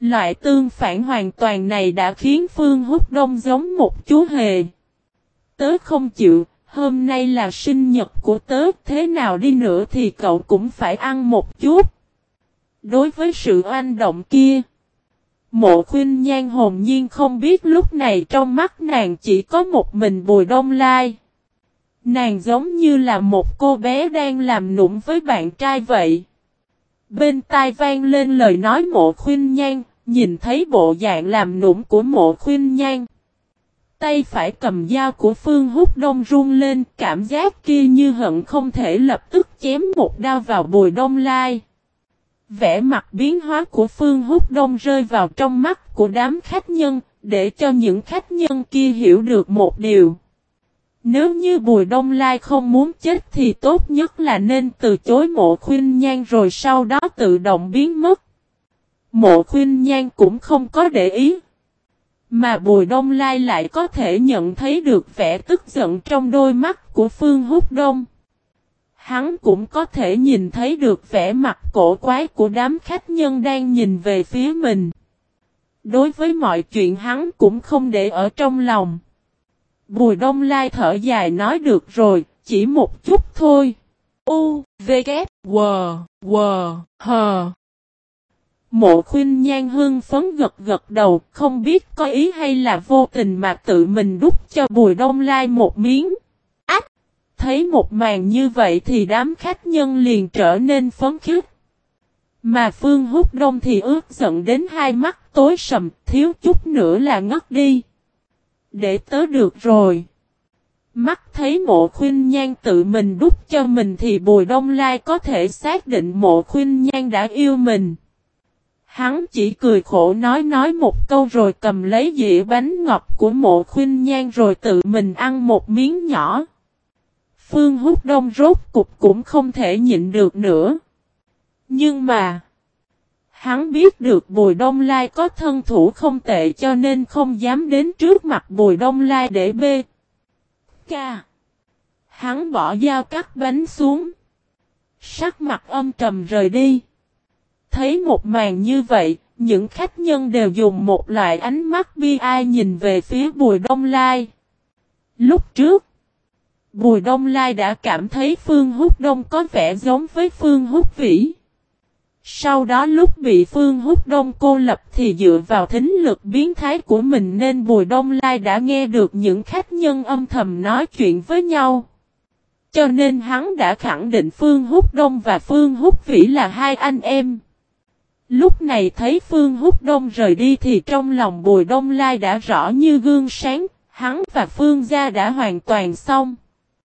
Loại tương phản hoàn toàn này đã khiến Phương Húc Đông giống một chú hề. Tớ không chịu, hôm nay là sinh nhật của tớ, thế nào đi nữa thì cậu cũng phải ăn một chút. Đối với sự oanh động kia, mộ khuyên nhan hồn nhiên không biết lúc này trong mắt nàng chỉ có một mình bùi đông lai. Nàng giống như là một cô bé đang làm nụng với bạn trai vậy. Bên tai vang lên lời nói mộ khuyên nhan, nhìn thấy bộ dạng làm nụng của mộ khuyên nhan. Tay phải cầm dao của Phương Húc Đông run lên, cảm giác kia như hận không thể lập tức chém một đao vào bùi đông lai. Vẽ mặt biến hóa của Phương Húc Đông rơi vào trong mắt của đám khách nhân, để cho những khách nhân kia hiểu được một điều. Nếu như Bùi Đông Lai không muốn chết thì tốt nhất là nên từ chối mộ khuyên nhan rồi sau đó tự động biến mất. Mộ khuyên nhan cũng không có để ý. Mà Bùi Đông Lai lại có thể nhận thấy được vẻ tức giận trong đôi mắt của Phương Húc Đông. Hắn cũng có thể nhìn thấy được vẻ mặt cổ quái của đám khách nhân đang nhìn về phía mình. Đối với mọi chuyện hắn cũng không để ở trong lòng. Bùi Đông Lai thở dài nói được rồi, chỉ một chút thôi. U, V, K, W, W, H. Mộ khuyên nhan hương phấn gật gật đầu, không biết có ý hay là vô tình mà tự mình đút cho Bùi Đông Lai một miếng. Thấy một màn như vậy thì đám khách nhân liền trở nên phấn khích. Mà Phương Húc Đông thì ướt giận đến hai mắt tối sầm, thiếu chút nữa là ngất đi. Để tớ được rồi. Mắt thấy mộ khuyên nhan tự mình đút cho mình thì Bùi Đông Lai có thể xác định mộ khuyên nhan đã yêu mình. Hắn chỉ cười khổ nói nói một câu rồi cầm lấy dĩa bánh ngọt của mộ khuyên nhan rồi tự mình ăn một miếng nhỏ. Phương hút đông rốt cục cũng không thể nhịn được nữa. Nhưng mà, hắn biết được Bùi Đông Lai có thân thủ không tệ cho nên không dám đến trước mặt Bùi Đông Lai để bê. Ca. Hắn bỏ dao cắt bánh xuống. Sắc mặt âm trầm rời đi. Thấy một màn như vậy, những khách nhân đều dùng một loại ánh mắt bi ai nhìn về phía Bùi Đông Lai. Lúc trước, Bùi Đông Lai đã cảm thấy Phương Húc Đông có vẻ giống với Phương Húc Vĩ. Sau đó lúc bị Phương Húc Đông cô lập thì dựa vào thính lực biến thái của mình nên Bùi Đông Lai đã nghe được những khách nhân âm thầm nói chuyện với nhau. Cho nên hắn đã khẳng định Phương Húc Đông và Phương Húc Vĩ là hai anh em. Lúc này thấy Phương Húc Đông rời đi thì trong lòng Bùi Đông Lai đã rõ như gương sáng, hắn và Phương gia đã hoàn toàn xong.